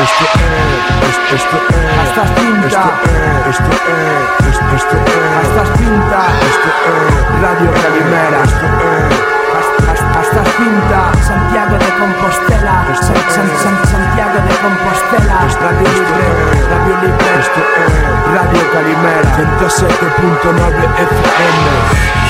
Esto es, esto es, hasta tinta. Esto es, esto es, esto, es, hasta tinta. Esto es Radio Calimera. Esto es, hasta, tinta. Santiago de Compostela. San, San, San, Santiago de Compostela. Radio Libre, Radio Libre. esto es Radio Calimera. 107.9 FM.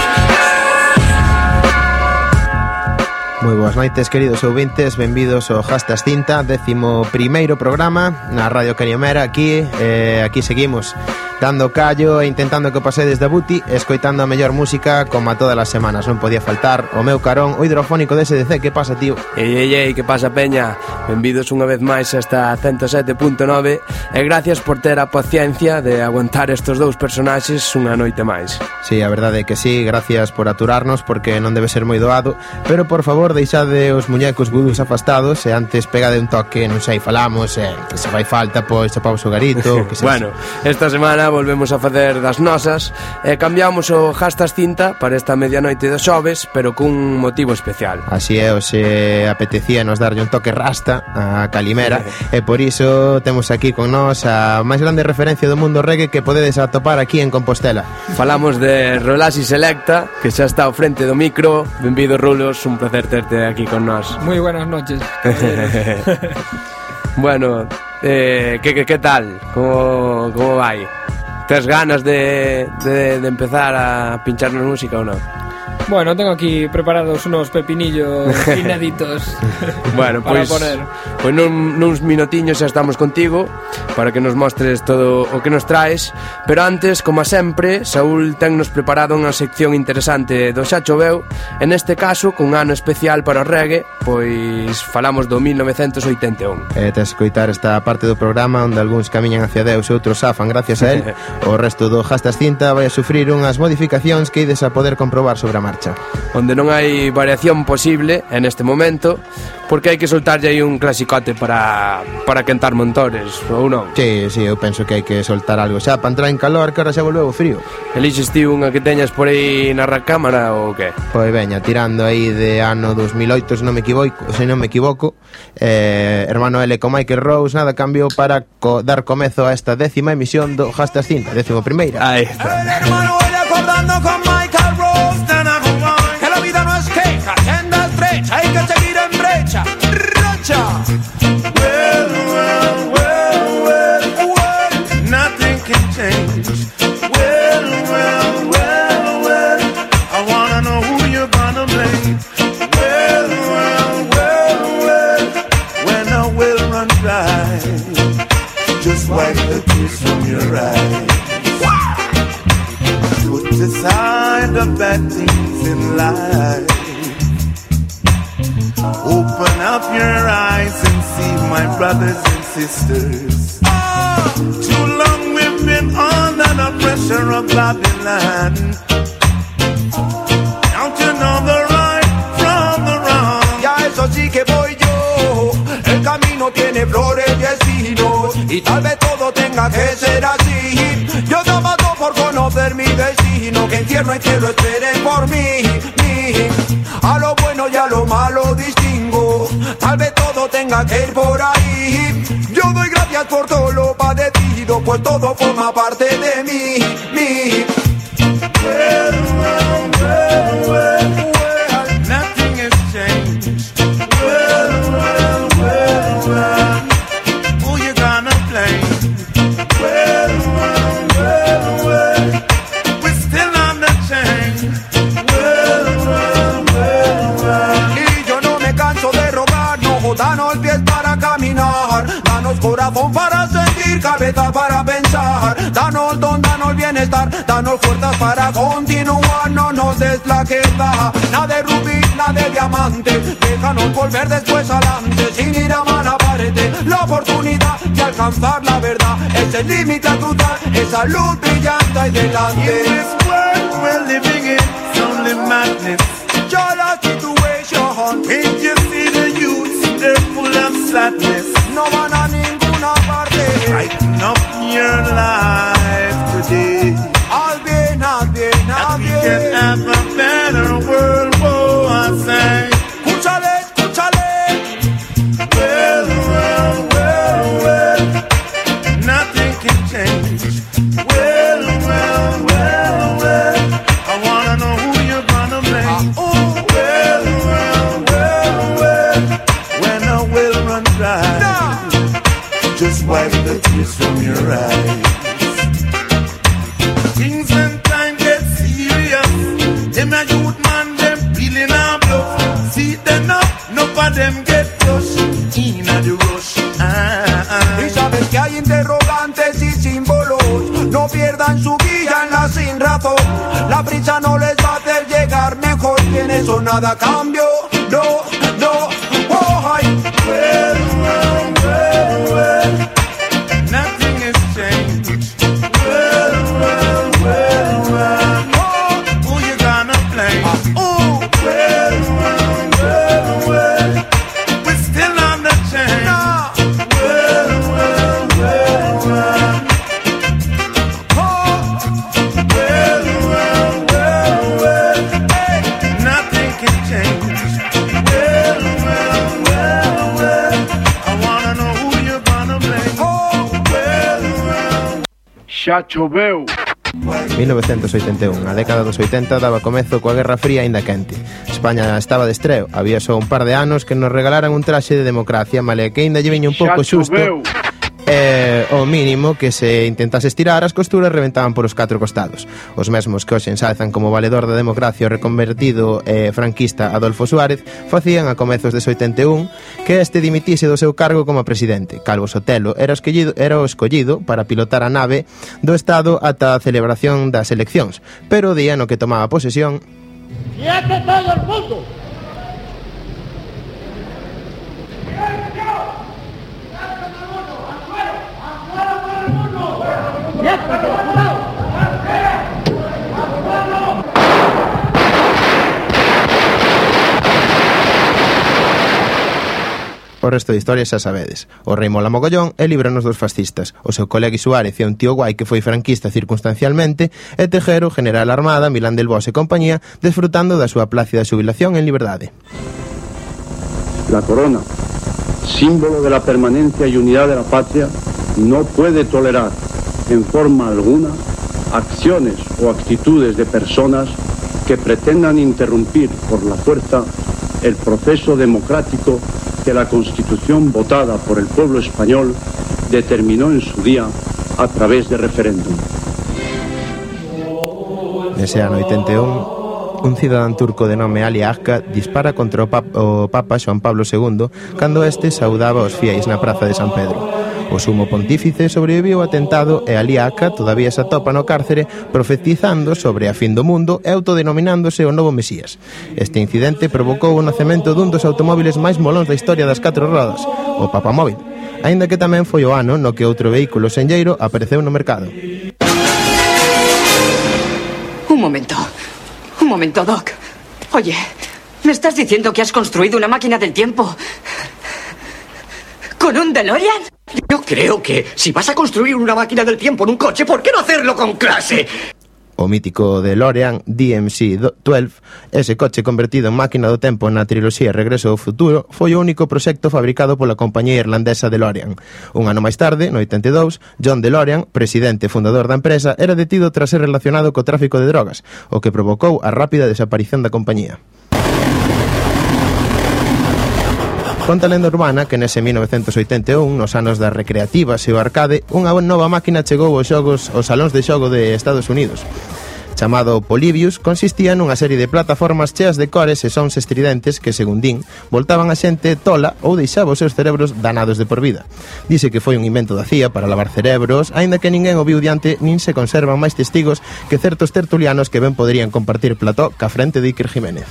Moi boas noites, queridos ouvintes, benvidos ao Jastas Cinta, décimo primeiro programa na Radio Cañamera, aquí, eh, aquí seguimos dando callo e intentando que pasedes da buti e escoitando a mellor música como a todas as semanas. Non podía faltar o meu carón o hidrofónico de SDC que pasa tío? Ei, ei, ei, que pasa peña? Benvidos unha vez máis a esta 107.9 e gracias por ter a paciencia de aguantar estos dous personaxes unha noite máis. Si, sí, a verdade é que sí, gracias por aturarnos porque non debe ser moi doado pero por favor deixade os muñecos vudús afastados e antes pegade un toque non sei, falamos eh, e se fai falta pois chapamos o garito que se... bueno, esta semana volvemos a facer das nosas e cambiamos o Jastas Cinta para esta medianoite de xoves, pero cun motivo especial. Así é, hoxe apetecía nos darlle un toque rasta a Calimera e por iso temos aquí con nós a máis grande referencia do mundo reggae que podedes atopar aquí en Compostela. Falamos de Rolasi Selecta, que xa está ao frente do micro. Benvido, Rulos, un placer terte aquí con nós. Moi buenas noches. bueno, eh, que, que, que tal? Como, como vai? Tes ganas de, de, de empezar a pincharnos música ou non? Bueno, tengo aquí preparados unos pepinillos inéditos bueno, para pois, poner. Pois nun, nuns minutinhos xa estamos contigo para que nos mostres todo o que nos traes, pero antes, como sempre, Saúl tennos preparado unha sección interesante do Xa Choveu, en este caso, cun ano especial para o reggae, pois falamos do 1981. E eh, tes coitar esta parte do programa onde algúns camiñan hacia Deus e outros afan gracias a él, o resto do Jastas Cinta vai a sufrir unhas modificacións que ides a poder comprobar sobre a marcha Onde non hai variación posible en este momento Porque hai que soltarlle aí un clasicote para, para quentar montores, ou non? Sí, sí, eu penso que hai que soltar algo xa Para entrar en calor, que ahora xa volveu frío Elixes ti unha que teñas por aí na recámara ou que? Pois veña, tirando aí de ano 2008, se non me equivoco, se non me equivoco eh, Hermano L con Michael Rose, nada cambiou para co dar comezo a esta décima emisión do Hashtag Cinta, décimo primeira Aí está from your eyes. Put aside the bad things in life. Open up your eyes and see my brothers and sisters. Ah, too long we've been under the pressure of Babylon. Don't you know the right from the wrong? Ya eso sí que voy yo. El camino tiene flores y tal vez todo tenga que ser así. Yo te mato por conocer mi vecino. Que infierno y cielo esperen por mí. mí. A lo bueno y a lo malo distingo. Tal vez todo tenga que ir por ahí. Yo doy gracias por todo lo padecido. Pues todo forma parte de mí. mí. Cabeza para pensar, danos don, danos bienestar, danos fuerzas para continuar, no nos des la queda, nada de rubí, nada de diamante, déjanos volver después adelante, sin ir a mala pared, la oportunidad de alcanzar la verdad, es el límite a cruzar, esa luz brillante In delante. this world we're living in, it's only madness. Yo la situation, Can't you see the youths? They're full of sadness. no van your life today. nada a cambio. xa choveu. 1981, a década dos 80 daba comezo coa Guerra Fría aínda quente. España estaba de estreo, había só un par de anos que nos regalaran un traxe de democracia, male que aínda lle viña un pouco xusto o mínimo que se intentase estirar as costuras reventaban por os catro costados. Os mesmos que hoxe ensalzan como valedor da democracia o reconvertido eh, franquista Adolfo Suárez facían a comezos de 81 que este dimitise do seu cargo como presidente. Calvo Sotelo era, escollido, era o escollido para pilotar a nave do Estado ata a celebración das eleccións, pero o día no que tomaba posesión... Todo mundo! O resto de historias xa sabedes. O rei mola mogollón e libranos dos fascistas. O seu colega Suárez é un tío guai que foi franquista circunstancialmente e Tejero, general armada, Milán del Bos e compañía, desfrutando da súa plácida xubilación en liberdade. La corona, símbolo de la permanencia y unidad de la patria, no puede tolerar en forma alguna acciones o actitudes de personas que pretendan interrumpir por la fuerza el proceso democrático que la Constitución votada por el pueblo español determinó en su día a través de referéndum. Nese ano 81, un cidadán turco de nome Ali Akka dispara contra o, pap o Papa Xoan Pablo II cando este saudaba os fiéis na praza de San Pedro. O sumo pontífice sobreviviu ao atentado e Aliaca todavía se atopa no cárcere profetizando sobre a fin do mundo e autodenominándose o novo Mesías. Este incidente provocou o nacemento dun dos automóviles máis molóns da historia das catro rodas, o Papamóvil, aínda que tamén foi o ano no que outro vehículo senlleiro apareceu no mercado. Un momento. Un momento, Doc. Oye, me estás diciendo que has construido una máquina del tiempo. ¿Con un DeLorean? Yo creo que si vas a construir una máquina del tiempo en un coche, ¿por qué no hacerlo con clase? o mítico DeLorean DMC-12, ese coche convertido en máquina do tempo na triloxía Regreso ao Futuro, foi o único proxecto fabricado pola compañía irlandesa DeLorean. Un ano máis tarde, no 82, John DeLorean, presidente e fundador da empresa, era detido tras ser relacionado co tráfico de drogas, o que provocou a rápida desaparición da compañía. Conta a lenda urbana que nese 1981, nos anos das recreativas e o arcade, unha nova máquina chegou aos xogos aos salóns de xogo de Estados Unidos. Chamado Polybius, consistía nunha serie de plataformas cheas de cores e sons estridentes que, según din, voltaban a xente tola ou deixaba os seus cerebros danados de por vida. Dice que foi un invento da CIA para lavar cerebros, aínda que ninguén o viu diante nin se conservan máis testigos que certos tertulianos que ben poderían compartir plató ca frente de Iker Jiménez.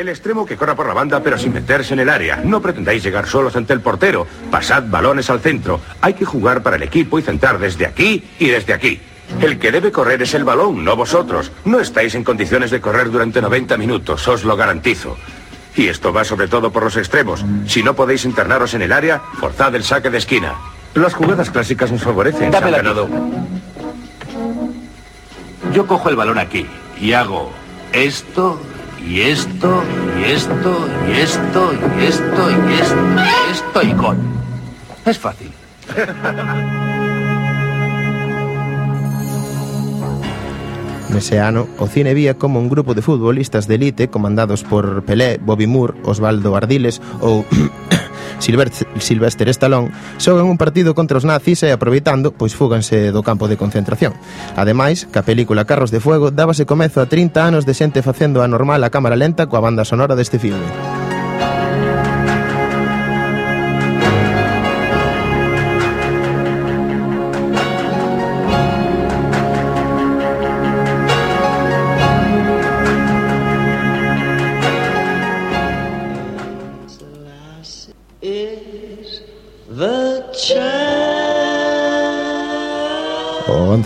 El extremo que corra por la banda pero sin meterse en el área. No pretendáis llegar solos ante el portero. Pasad balones al centro. Hay que jugar para el equipo y centrar desde aquí y desde aquí. El que debe correr es el balón, no vosotros. No estáis en condiciones de correr durante 90 minutos, os lo garantizo. Y esto va sobre todo por los extremos. Si no podéis internaros en el área, forzad el saque de esquina. Las jugadas clásicas nos favorecen. Aquí. ganado. Yo cojo el balón aquí y hago esto, y esto, y esto, y esto, y esto, y esto, y esto, y gol. Es fácil. Nese ano, o cine vía como un grupo de futbolistas de elite comandados por Pelé, Bobby Moore, Osvaldo Ardiles Silvestre, Sylvester Stallone, xogan un partido contra os nazis e aproveitando, pois fúganse do campo de concentración. Ademais, que a película Carros de Fuego dábase comezo a 30 anos de xente facendo a normal a cámara lenta coa banda sonora deste filme.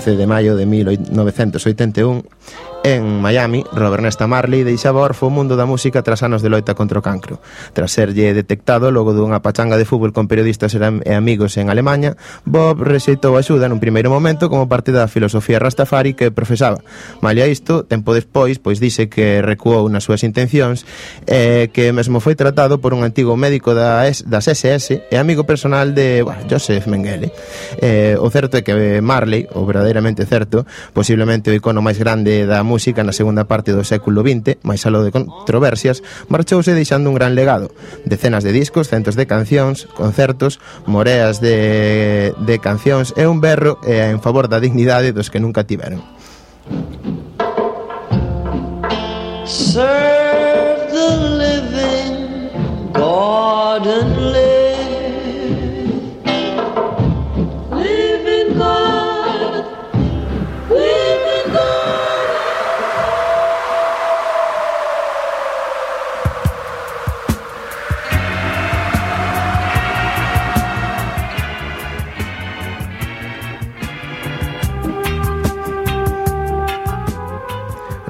O 11 de maio de 1981 En Miami, Robert Nesta Marley deixaba orfo o mundo da música tras anos de loita contra o cancro. Tras serlle detectado logo dunha pachanga de fútbol con periodistas e amigos en Alemanha, Bob rexeitou axuda nun primeiro momento como parte da filosofía Rastafari que profesaba. Malia isto, tempo despois, pois dice que recuou nas súas intencións e que mesmo foi tratado por un antigo médico da S, das SS e amigo personal de bueno, Joseph Mengele. Eh, o certo é que Marley, o verdadeiramente certo, posiblemente o icono máis grande da música música na segunda parte do século XX, máis alo de controversias, marchouse deixando un gran legado. Decenas de discos, centos de cancións, concertos, moreas de, de cancións e un berro eh, en favor da dignidade dos que nunca tiveron. Serve the living God and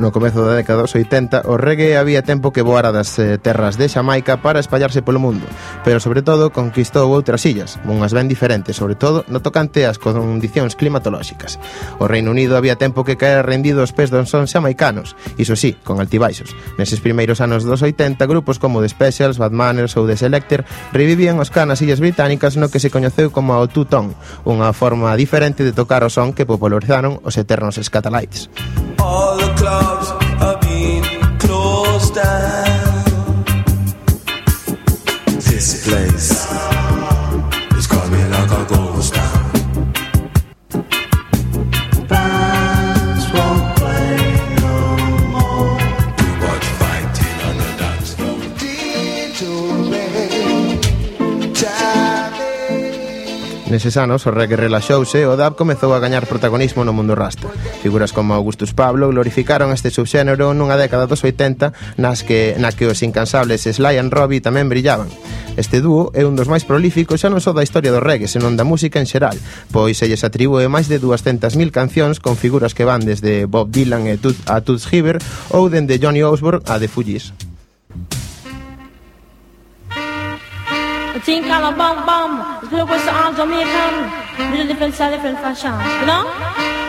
No comezo da década dos 80, o reggae había tempo que voara das eh, terras de Xamaica para espallarse polo mundo, pero sobre todo conquistou outras illas, unhas ben diferentes, sobre todo no tocante ás condicións climatolóxicas. O Reino Unido había tempo que caera rendido aos pés dos sons xamaicanos, iso sí, con altibaixos. Neses primeiros anos dos 80, grupos como The Specials, Bad Manners ou The Selector revivían os canas illas británicas no que se coñeceu como o Tutón, unha forma diferente de tocar o son que popularizaron os eternos escatalites. All the clubs down. Neses anos, o reggae relaxouse e o dub comezou a gañar protagonismo no mundo rasta. Figuras como Augustus Pablo glorificaron este subxénero nunha década dos 80 nas que, na que os incansables Sly and Robbie tamén brillaban. Este dúo é un dos máis prolíficos xa non só da historia do reggae, senón da música en xeral, pois elles atribúe máis de 200.000 cancións con figuras que van desde Bob Dylan e Tut, a Toots Hiver ou dende Johnny Osborne a The Fugees. Think I'm a bomb bomb. Little boys arms on me come. Little different style, different fashion. You know?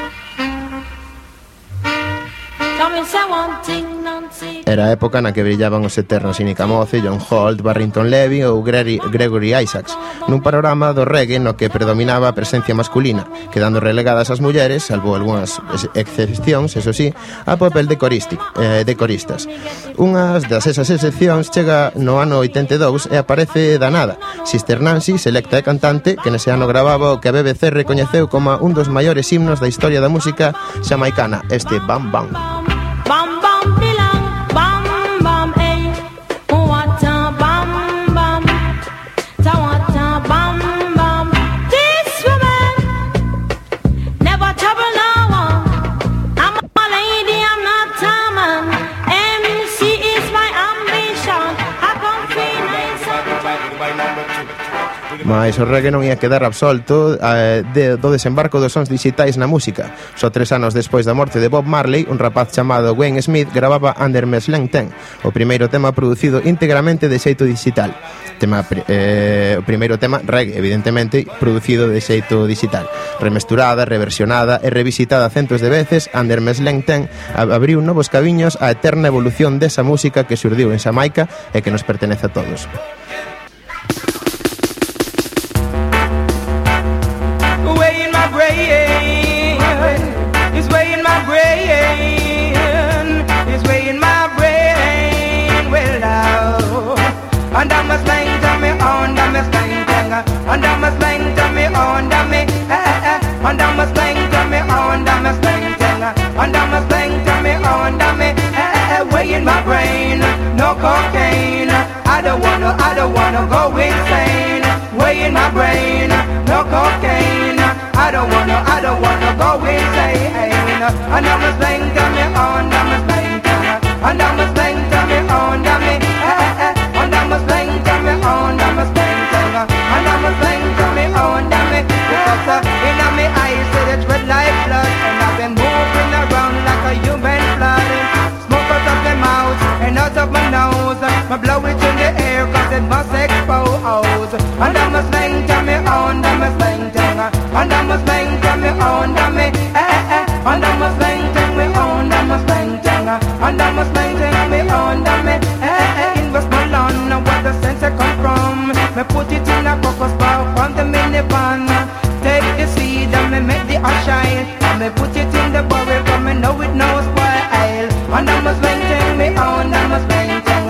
Era a época na que brillaban os eternos Inica Moce, John Holt, Barrington Levy ou Gregory Isaacs, nun panorama do reggae no que predominaba a presencia masculina, quedando relegadas as mulleres, salvo algunhas excepcións, eso sí, a papel de, coristi, eh, de coristas. Unhas das esas excepcións chega no ano 82 e aparece da nada Sister Nancy, selecta e cantante, que nese ano gravaba o que a BBC recoñeceu como un dos maiores himnos da historia da música xamaicana, este Bam Bam. Bam. Bomb Mas o reggae non ia quedar absolto eh, de, do desembarco dos sons digitais na música. Só tres anos despois da morte de Bob Marley, un rapaz chamado Wayne Smith gravaba Under Meslen Ten, o primeiro tema producido íntegramente de xeito digital. Tema, eh, o primeiro tema reggae, evidentemente, producido de xeito digital. Remesturada, reversionada e revisitada centos de veces, Under Meslen Ten abriu novos cabiños á eterna evolución desa música que surdiu en Xamaica e que nos pertenece a todos. Cocaine. I don't wanna, I don't wanna go insane. Way in my brain, no cocaine. I don't wanna, I don't wanna go insane. And I'm a slang to me on, I'm a slang to me, and I'm a slang to me on, me, eh eh eh. And I'm a slang to me on, I'm a slang to me, and I'm a slang to me on, to me. Because uh, in my eyes it is red like blood, I blow it in the air cause it must expose. And I'm a slang to me on, I'm a slang to me. And I'm a slang to me on, to me. Eh eh. And I'm a slang to me on, I'm a slang to me. And I'm a slang to me on, to me. Eh eh eh. In Westmoreland, where the sense I come from. Me put it in a cocos bar on the minivan. Take the seed and me make the ash shine. And me put it in the barrel, cause me know it knows why. And I'm a slang to me on, I'm a slang to me.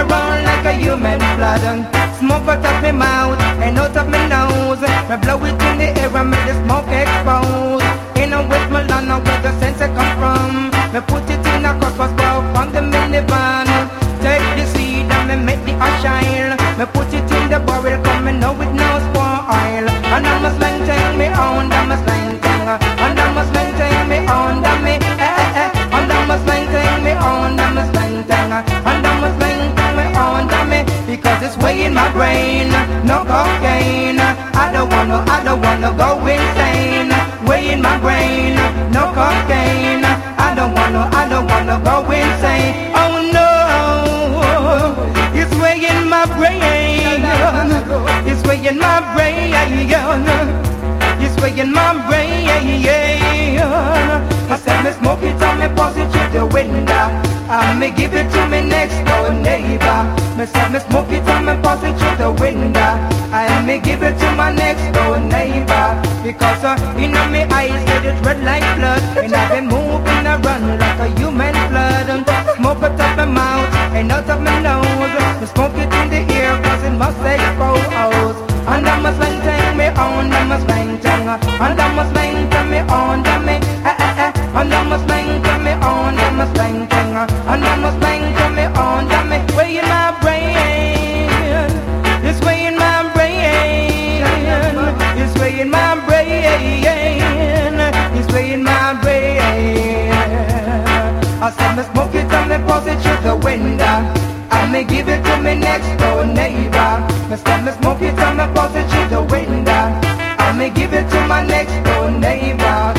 around like a human blood. Smoke out of my mouth and out of my nose. I blow it in the air and make the smoke expose. In a Westmoreland, where the sense I come from. Me put it in a crossbow bow on the minivan. My brain, no cocaine. I don't wanna, I don't wanna go insane. Way in my brain, no cocaine. I don't wanna, I don't wanna go insane. Oh no, it's way in my brain. It's way in my brain. It's way in my brain. I said me smoke it and me pass it through the window. And me give it to me next door neighbor. Me said me smoke it and me pass it through the window. And me give it to my next door neighbor. Because uh, in me eyes it is red like blood. And I've been moving around like a human blood. And smoke it out my mouth and out of my nose. Me smoke it in the ear cause it must expose. And a slang tang me on, I'm a slang tang. And a slang tang me on, I'm me. And I'm a slang tang me on, I'm a slang tang. And I'm a slang tang me on, I'm. Way in my brain, it's way in my brain, it's way in my brain, it's way in my brain. I said me smoke it and me pass it through the window. And me give it to me next door neighbor. Me said me smoke it and me pass it through the window. And me give it to my next door neighbor.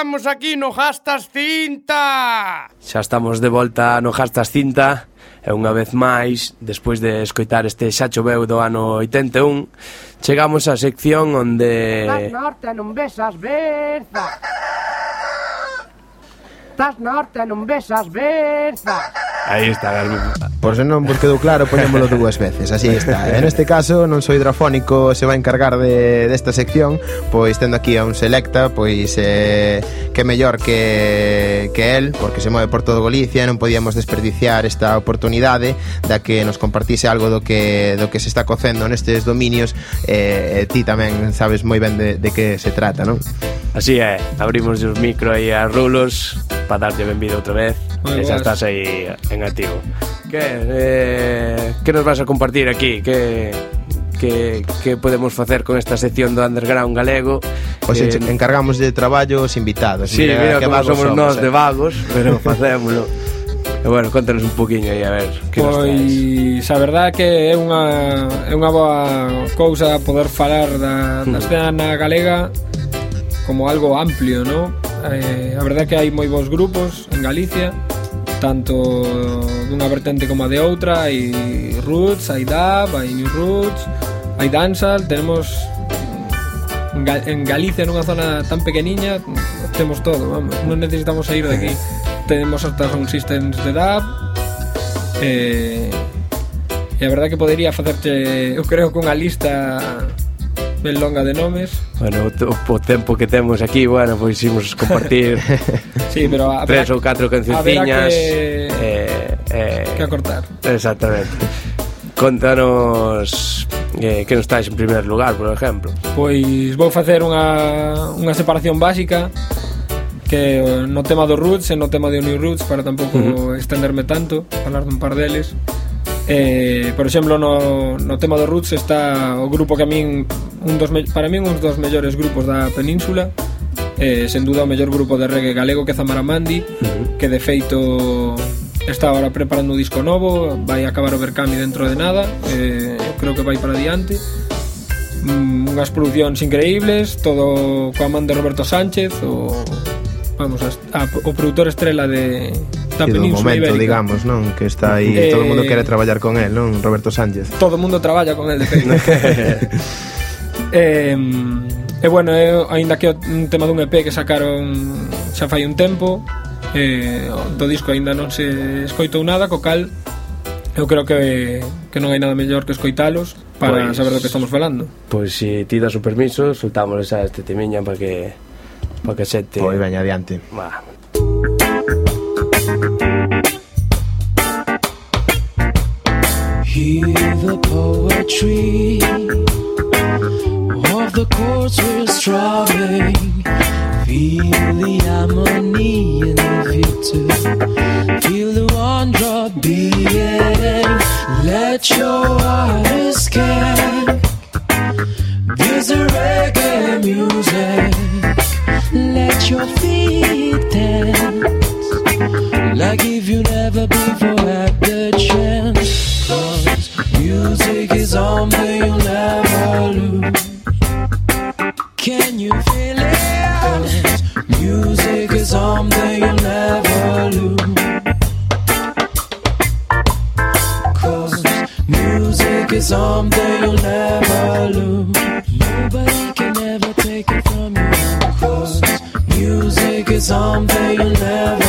estamos aquí no Gastas Cinta. Xa estamos de volta no Gastas Cinta e unha vez máis, despois de escoitar este xa choveu do ano 81, chegamos á sección onde... Nas norte non besas berza estás norte, non besas berza. Aí está, Garbi Por se non vos quedou claro, poñémolo dúas veces, así está. Eh. En este caso, non sou hidrofónico, se vai encargar de desta de sección, pois tendo aquí a un selecta, pois eh, que mellor que, que el, porque se move por todo Galicia, non podíamos desperdiciar esta oportunidade da que nos compartise algo do que, do que se está cocendo nestes dominios, eh, ti tamén sabes moi ben de, de que se trata, non? Así é, abrimos os micro aí a rulos para darlle benvido outra vez Muy e xa estás aí en activo. Que, eh, que nos vas a compartir aquí? que, que, que podemos facer con esta sección do underground galego? Pois eh, encargamos de traballos invitados. Sí, mira, mira que como somos, somos nós eh. de vagos pero facémoslo E bueno, contanos un poquinho aí, a ver que Pois a verdade que é unha, é unha boa cousa poder falar da, da hmm. escena galega como algo amplio, non? eh, a verdad que hai moi bons grupos en Galicia tanto dunha vertente como a de outra. Hai roots, hai dub, hai new roots hai dancehall. Tenemos en, en Galicia nunha zona tan pequeniña temos todo, vamos, non necesitamos sair de aquí. Eh. Tenemos hasta sound systems de dub eh, e a verdade que podería facerte, eu creo que unha lista ben longa de nomes. Bueno, o, o tempo que temos aquí, bueno, pois imos compartir sí, pero a, tres ou catro cancionciñas. Que, eh, eh, que acortar. Exactamente. Contanos eh, que non estáis en primer lugar, por exemplo. Pois vou facer unha, unha separación básica que no tema do Roots e no tema de New Roots para tampouco uh -huh. estenderme tanto, falar dun par deles. Eh, por exemplo, no, no tema do Roots está o grupo que a min un dos me, para min un dos mellores grupos da península, eh, sen duda o mellor grupo de reggae galego que é Zamaramandi, uh -huh. que de feito está agora preparando un disco novo, vai acabar o Berkami dentro de nada, eh, creo que vai para diante. Mm, unhas producións increíbles, todo coa man de Roberto Sánchez, o vamos, a, a, o produtor estrela de da península momento, ibérica. digamos, non? Que está aí, eh... todo o mundo quere traballar con el, non? Roberto Sánchez. Todo o mundo traballa con el, de feito. eh, e bueno, eu, ainda que un tema dun EP que sacaron xa fai un tempo, eh, do disco aínda non se escoitou nada, co cal eu creo que, que non hai nada mellor que escoitalos para pois, saber do que estamos falando. Pois se ti das o permiso, soltámosles a este temiña para que para que xente... Pois veña adiante. Bah. Hear the poetry of the chords we're strumming. Feel the harmony in the victor. Feel the one drop beating. Let your heart escape. This is reggae music. Let your feet dance like if you never before had music is something you'll never lose. Can you feel it? Music is something you'll never lose. Cause music is something you'll never lose. Nobody can ever take it from you. Cause music is something you'll never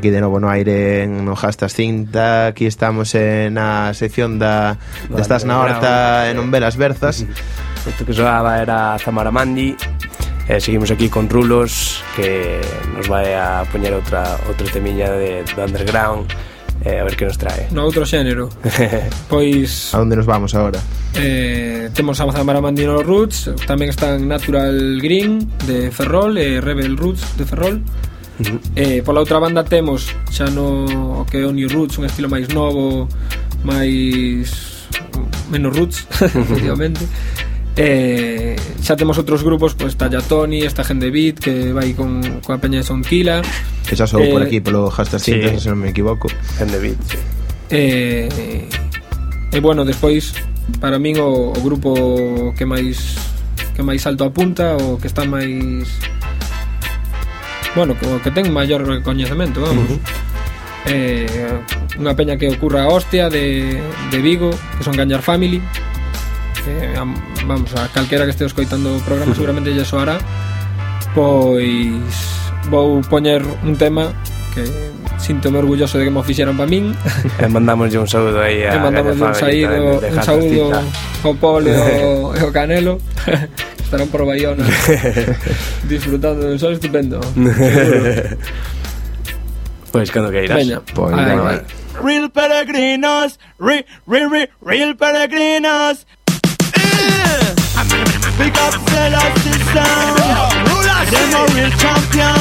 aquí de novo no aire no Jastas Cinta Aquí estamos en a sección da, de Estás na Horta e non velas berzas Isto que soaba era Zamara Mandi E seguimos aquí con Rulos Que nos vai a poñer outra, outra temiña de, de underground eh, a ver que nos trae. No outro xénero. pois... A onde nos vamos agora? Eh, temos a Zamara Mandino Roots, tamén están Natural Green de Ferrol e Rebel Roots de Ferrol. -huh. eh, pola outra banda temos xa no que é o New Roots, un estilo máis novo, máis menos roots, efectivamente. Eh, xa temos outros grupos, pois está ya Tony, está Gente Beat que vai con coa peña de Sonquila. Que xa sou eh, por aquí polo hashtag sí. Cintas, se non me equivoco. Gente Beat, sí. Eh, e eh, bueno, despois para min o, o grupo que máis que máis alto apunta, o que está máis bueno, o que ten maior recoñecemento, vamos. Uh -huh. eh, unha peña que ocurra a Hostia de, de Vigo, que son Gañar Family. Eh, vamos, a calquera que este escoitando o programa uh -huh. seguramente lle soará. Pois vou poñer un tema que sintome orgulloso de que mo fixeron para min. E mandamos un saúdo aí a E mandamos un saído, un saúdo ao Polo e ao Canelo. Estarán por Bayona Disfrutando de un sol estupendo. Veña, Pois, Ai, vai, vai. vai. Real peregrinos, re, re, re, real peregrinos. Big up Selassie sound. Them a real champion.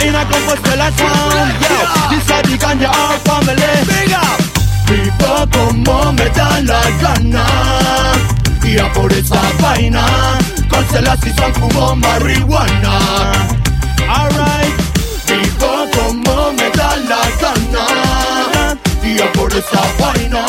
In a Compostela town. Yo, this a the ganja our family. Big up. People como me dan la gana día por esa vaina. Cancela si San fumó marihuana. Alright. Vivo como me da la gana. Día por esa vaina.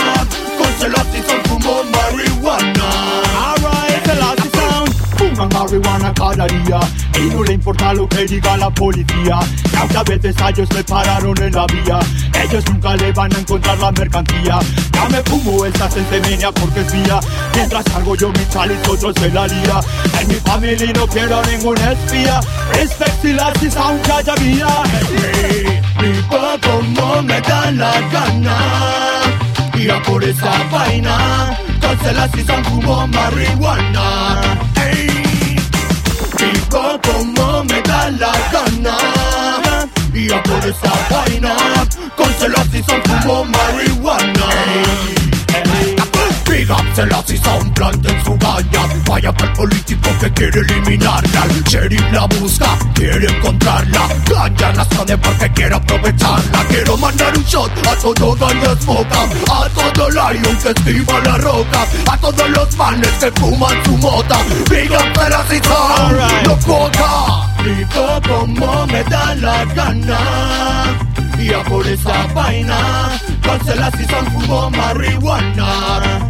Marihuana cada día y no le importa lo que diga la policía. Y aunque a veces a ellos me pararon en la vía, ellos nunca le van a encontrar la mercancía. Ya me fumo esta centemenia porque es mía. Mientras salgo yo mi chaliz, otros se la lía. En mi familia no quiero ningún espía. Respect si la si sound que haya vida. Rico como me dan la gana. Y por esa vaina, cancela si son como marihuana. Sigo como me da la gana Y yo por esa vaina Con celos y son como marihuana hey, hey. Ey, Big up Selassie son planten su galla Vaya por el político que quiere eliminarla. El sheriff la busca, quiere encontrarla. Ganja la esconde porque quiere aprovecharla. Quiero mandar un shot a todo Ganja Smoka A todo Lion que esquiva la roca. A todos los manes que fuman su mota. Big up son, no coca Rico como me da la gana. Y a por esa vaina, cancela si son fumo marihuana.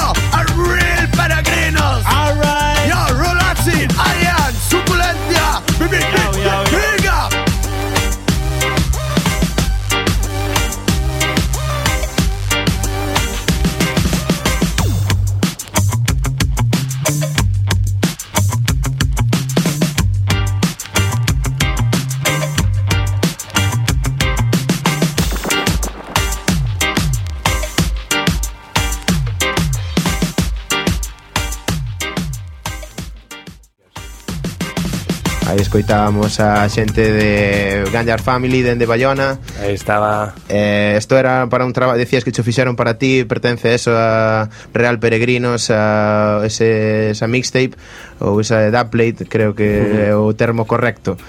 Aí escoitábamos a xente de Ganjar Family dende Bayona. Aí estaba. Eh, isto era para un traballo, decías que cho fixeron para ti, pertence eso a Real Peregrinos, a ese esa mixtape ou esa eh, dubplate, creo que é o termo correcto.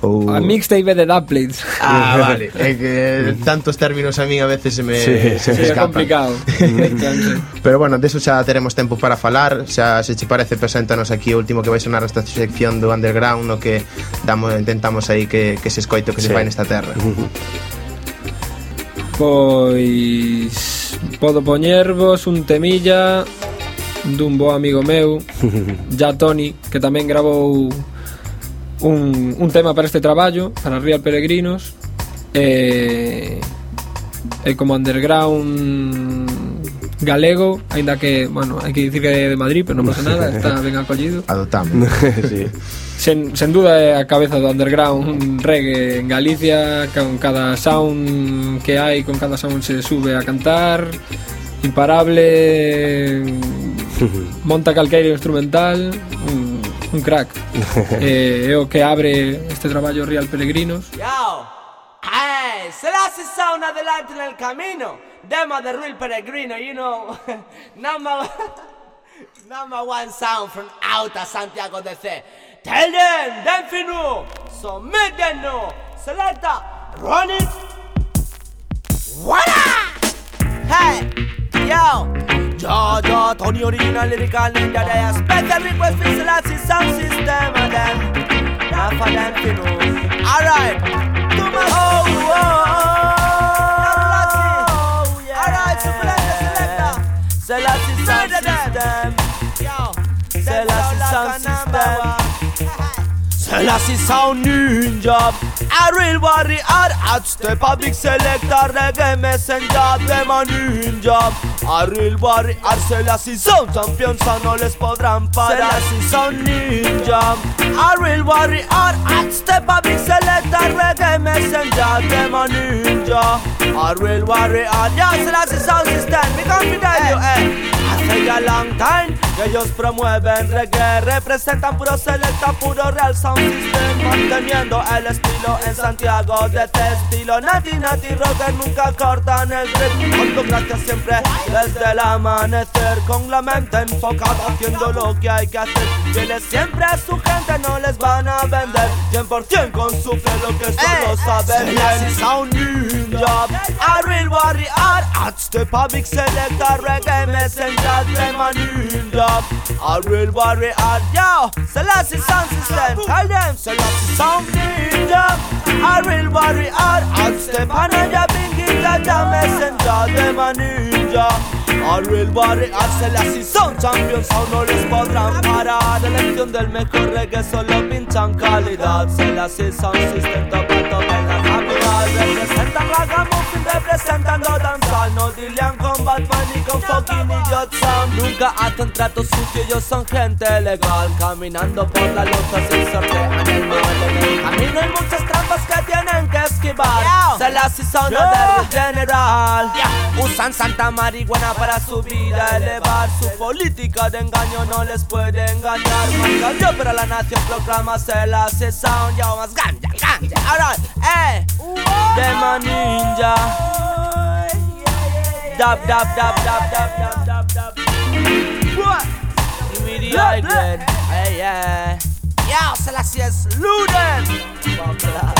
Ou... A mixtape de Dumplings. Ah, vale. É que tantos términos a mí a veces se me, sí, se me sí, escapan. complicado. Pero bueno, deso xa teremos tempo para falar. Xa se che parece, preséntanos aquí o último que vai sonar esta sección do Underground, no que damos, intentamos aí que, que se escoite o que sí. se vai nesta terra. Pois podo poñervos un temilla dun bo amigo meu, ya Tony, que tamén grabou un, un tema para este traballo, para Real Peregrinos, e, e como underground galego, aínda que, bueno, hai que dicir que é de Madrid, pero non pasa nada, está ben acollido. Adoptamos. sí. Sen, sen duda é a cabeza do underground reggae en Galicia, con cada sound que hai, con cada sound se sube a cantar, imparable, monta calqueiro instrumental, un un crack eh, é o que abre este traballo Real Peregrinos Yo, hey, Selassie Sound adelante en el camino. Demo de Real Peregrino, you know. number, number one sound from out of Santiago de C. Tell them. So make them know. Selecta, run it. Voila! Hey, yo. Yo, Tony Original Lyrical Ninja Day. Special request for Selassie Sound System and them. Now for them fi know. Alright. To my oh, oh, oh, yeah. Alright. Selassie Sound System. Selassie Sound System. Tell us it's our new job. A real warrior at the public selector reggae messenger de my new job. A real warrior, Selassie son champions, no les podrán parar. Selassie son ninja. job. A real warrior at the public selector reggae messenger de my ninja. job. A real warrior, yeah, Selassie sound system, we confident you, eh. Hace ya long time. Que ellos promueven reggae Representan puro selecta, puro real sound system. Manteniendo el estilo en Santiago de este estilo. Nati Nati Rocker nunca cortan el ritmo. Gracias siempre desde el amanecer. Con la mente enfocada haciendo lo que hay que hacer. Fieles siempre a su gente no les van a vender. 100% con su fe lo que solo saben bien. Sound Ninja A real warrior At step a big selector reggae messenger them a ninja A real warrior yo. Selassie sound system Tell them Selassie sound ninja A real warrior At step a ninja bingy jaja messenger. Them a ninja. A real warrior Selassie sound champions aún no les podrán parar Elección del mejor reggae solo pinchan calidad. Selassie sound system en la capital Representan ragamuffin representando danzal No dealan con Batman ni con fucking idiot sound Nunca hacen trato sucio, ellos son gente legal. Caminando por la luz sin sortean el mal En el camino hay muchas trampas que tienen que esquivar. Selassie son de general. Usan santa marihuana para su vida elevar Su política de engaño. No les puede engañar. Más cambio para la nación proclama Selassie sound Yo más ganja, ganja, alright, eh Dema ninja. Dab, dab, dab, dab, dab, dab, dab, dab. What? Immediate Hey, yeah. Yo, Selassie es Luden Popular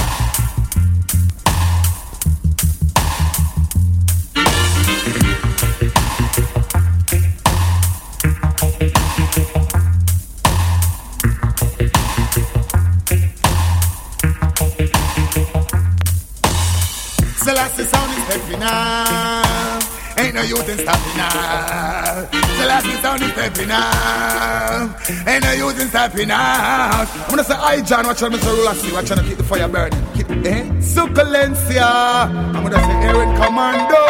I'm gonna say, I John, watch out, Mr. Rulassi, watch out, keep the fire burning. Keep, eh? Succulencia. I'm gonna say, Aaron Commando.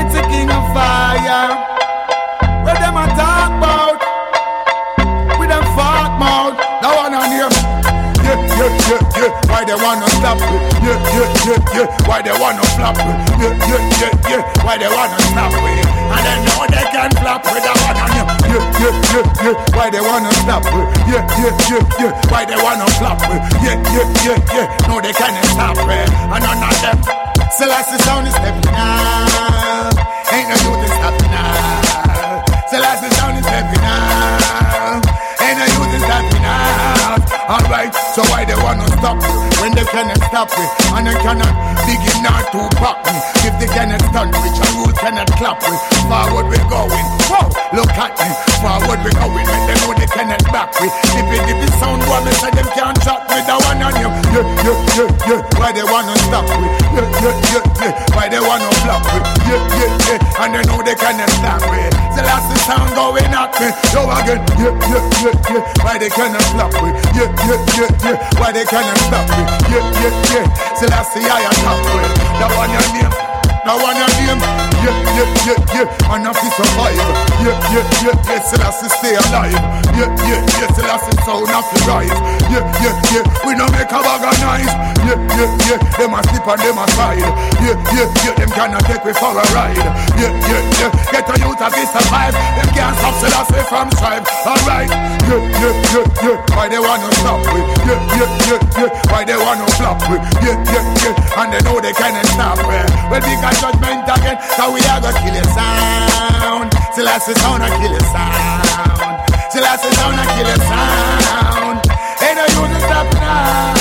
It's a king of fire. Yeah. Why they wanna stop me? Yeah, yeah, yeah, yeah. Why they wanna flop me? Yeah, yeah, yeah, yeah. Why they wanna stop me? And they know they can flop with that one on you. Yeah, yeah, yeah, yeah. Why they wanna stop me? Yeah, yeah, yeah, yeah. Why they wanna flop me? Yeah, yeah, yeah, yeah. No, they can't stop me. And none of them. Selassie sound is stepping up. Ain't no youth is stopping up. Selassie sound is stepping up. Ain't no youth is stopping up. Alright, so why they wanna stop me when they cannot stop me? And they cannot begin not to pop me. If they cannot stand me, a rule cannot clap me. Forward we're going, whoa, look at me. Forward we going, when they know they cannot back me. It if it sound one, me say them can't chat me. The one on you, yeah, yeah, yeah, yeah. Why they wanna stop me? Yeah, yeah, yeah, yeah. Why they wanna flop me? Yeah, yeah, yeah. And they know they cannot stop me. The last sound going at me. Yo again, yeah, yeah, yeah, yeah. Why they cannot flop me? Yeah, yeah, yeah, yeah. Why they cannot stop me? Yeah, yeah, yeah. Selassie, I am top way. The one your name. a one a game. Yeah, yeah, yeah, yeah, man have to survive. Yeah, yeah, yeah, yeah, Selassie stay alive. Yeah, yeah, yeah, Selassie sound have to rise. Yeah, yeah, yeah, we no make a bag of noise. Yeah, yeah, yeah, them a sleep and them a slide. Yeah, yeah, yeah, them cannot take we for a ride. Yeah, yeah, yeah, get a youth of this survive. Them can't stop Selassie from strive. Alright. Yeah, yeah, yeah, yeah, why they wanna stop we? Yeah, yeah, yeah, yeah, why they wanna flop we? Yeah, yeah, yeah, and they know they can't stop we. Well, we got judgment again, so we are gonna kill your sound. Selassie sound and kill your sound. Selassie sound and kill your sound. Ain't no use to stop now.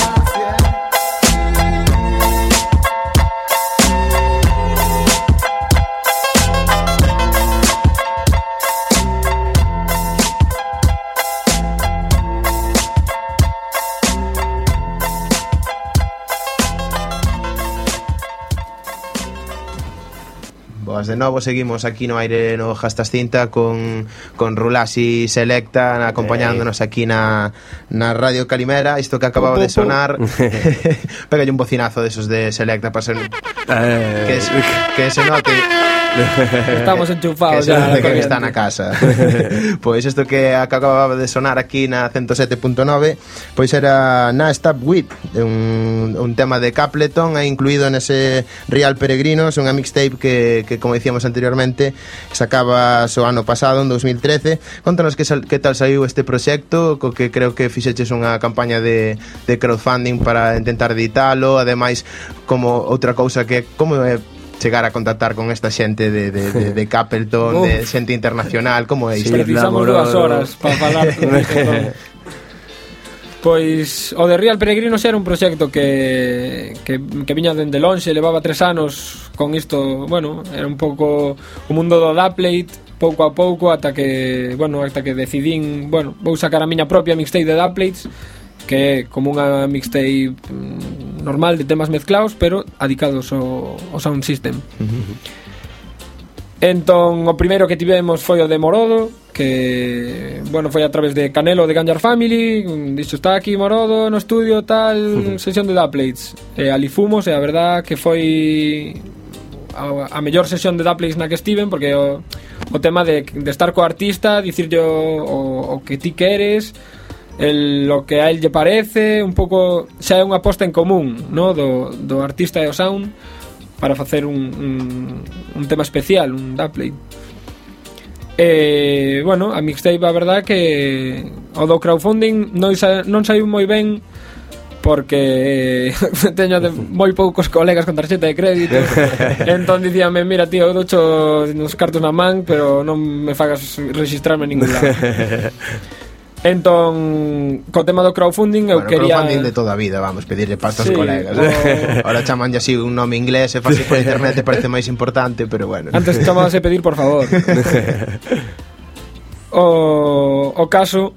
nós de novo seguimos aquí no aire no Jastas Cinta con, con Rulasi Selecta acompañándonos eh. aquí na, na Radio Calimera isto que acababa de sonar pegalle un bocinazo desos de Selecta para ser eh... que, es, que se note Estamos enchufados que ya. Que está na casa. pois isto que acababa de sonar aquí na 107.9, pois era Na Stop With, un, un tema de Capleton, e incluído nese Real Peregrinos, unha mixtape que, que como dicíamos anteriormente, sacaba o ano pasado, en 2013. Contanos que, sal, que tal saiu este proxecto, co que creo que fixeches unha campaña de, de crowdfunding para intentar editalo, ademais, como outra cousa que como é chegar a contactar con esta xente de, de, de, de Capleton, de xente internacional, como é isto? Sí, Precisamos dúas horas para falar. Pois o de Real Peregrinos era un proxecto que, que, que viña dende lonxe, levaba tres anos con isto, bueno, era un pouco o mundo do Daplate, pouco a pouco ata que, bueno, ata que decidín, bueno, vou sacar a miña propia mixtape de Daplates, que é como unha mixtape mm, normal de temas mezclados, pero adicados ao, ao sound system. Uh -huh. Entón, o primeiro que tivemos foi o de Morodo, que, bueno, foi a través de Canelo de Ganjar Family, dixo, está aquí Morodo no estudio, tal, sesión de Daplates. E ali fumos, e a verdad que foi a, a mellor sesión de Daplates na que estiven, porque o, o tema de, de estar co artista, dicirlle o, o que ti queres, el, lo que a él lle parece, un pouco xa é unha aposta en común, no? do, do artista e o sound, para facer un, un, un tema especial, un dubplate. E, eh, bueno, a mixtape a verdad que o do crowdfunding non, sa, non saiu moi ben porque eh, teño de moi poucos colegas con tarxeta de crédito entón dicíame, mira tío, eu docho nos cartos na man pero non me fagas registrarme en ningún lado Entón, co tema do crowdfunding eu bueno, quería... crowdfunding de toda a vida, vamos, pedirle pasta sí, aos colegas o... Eh. Ahora chaman así un nome inglés e fácil por internet parece máis importante, pero bueno. Antes chamabase pedir, por favor. O, o caso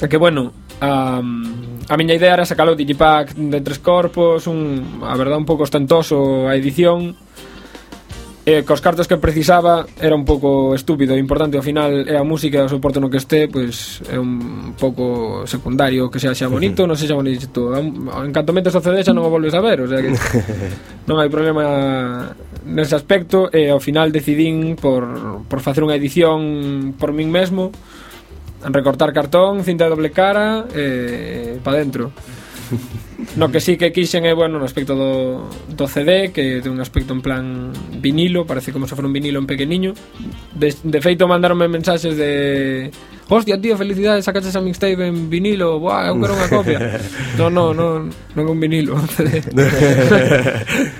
é que, bueno, a, a miña idea era sacar o digipack de tres corpos, un, a verdade un pouco ostentoso a edición E cos cartos que precisaba era un pouco estúpido, o importante ao final é a música e o soporte no que este, pois é un pouco secundario que sea xa bonito, non sexa bonito. En canto metes o CD xa non o volves a ver, o sea que non hai problema nese aspecto e ao final decidín por, por facer unha edición por min mesmo recortar cartón, cinta de doble cara e eh, pa dentro no que sí que quixen é, bueno, no aspecto do, do CD, que ten un aspecto en plan vinilo, parece como se fora un vinilo en pequeniño. De, de feito, mandaronme mensaxes de... Hostia, tío, felicidades, sacaste esa mixtape en vinilo Buah, eu quero unha copia. No, no, no, non un vinilo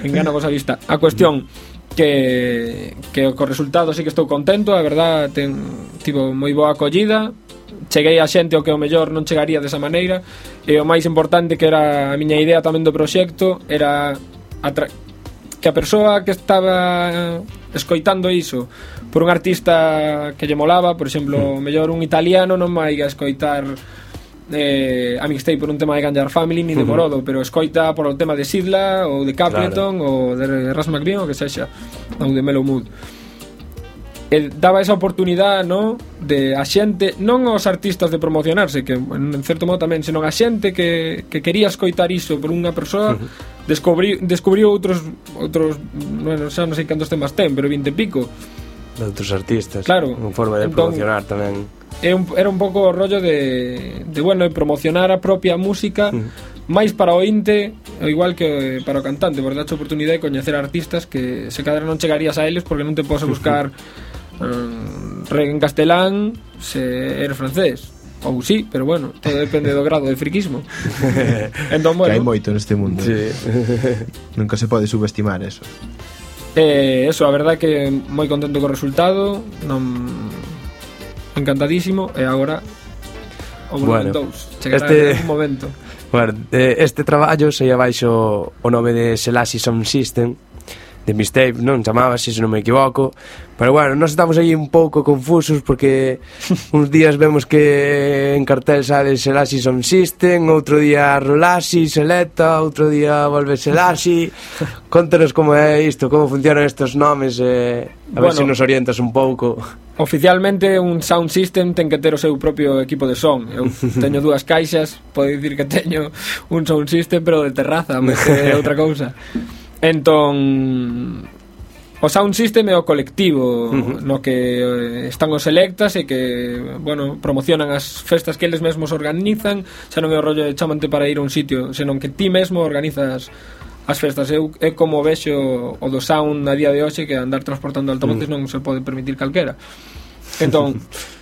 Engana vos a vista. A cuestión que, que co resultado sí que estou contento A verdad, ten, tivo moi boa acollida cheguei a xente o que o mellor non chegaría desa maneira e o máis importante que era a miña idea tamén do proxecto era que a persoa que estaba escoitando iso por un artista que lle molaba, por exemplo, o mellor un italiano non vai a escoitar eh, a mixtape por un tema de Ganjar Family ni de Morodo, pero escoita por o tema de Sidla ou de Capleton claro. ou de Ras McBean ou que sexa ou de Mellow Mood el, daba esa oportunidade, no, de a xente, non aos artistas de promocionarse, que en certo modo tamén, senón a xente que, que quería escoitar iso por unha persoa, uh descubriu outros outros, bueno, xa non sei cantos temas ten, pero 20 e pico de outros artistas. Claro. Unha forma de entón, promocionar tamén. É un, era un pouco o rollo de, de bueno, de promocionar a propia música máis para o inte, igual que para o cantante, porque dache oportunidade de coñecer artistas que se cadra non chegarías a eles porque non te podes buscar Mm, en castelán se era francés. Ou sí, pero bueno, todo depende do grado de friquismo. Entón, bueno, que hai moito neste mundo. Sí. nunca se pode subestimar eso. Eh, eso, a verdade que moi contento co resultado non encantadísimo e agora o Bruno bueno, Dous chegará este... un momento. Bueno, eh, este traballo se abaixo o nome de Selassie Sound System de Mistake, non? Chamábase, se non me equivoco. Pero bueno, nós estamos aí un pouco confusos porque uns días vemos que en cartel sale Selassie Son System, outro día Rolasi, Selecta, outro día volve Selassie. Contanos como é isto, como funcionan estos nomes, eh, a bueno, ver se nos orientas un pouco. Oficialmente un sound system ten que ter o seu propio equipo de son. Eu teño dúas caixas, pode dicir que teño un sound system pero de terraza, máis que outra cousa. Entón O Sound System é o colectivo uh -huh. no que eh, están os electas e que, bueno, promocionan as festas que eles mesmos organizan, xa non é o rollo de chamante para ir a un sitio, senón que ti mesmo organizas as festas eu é como vexo o do sound a día de hoxe que andar transportando altavoces mm. non se pode permitir calquera entón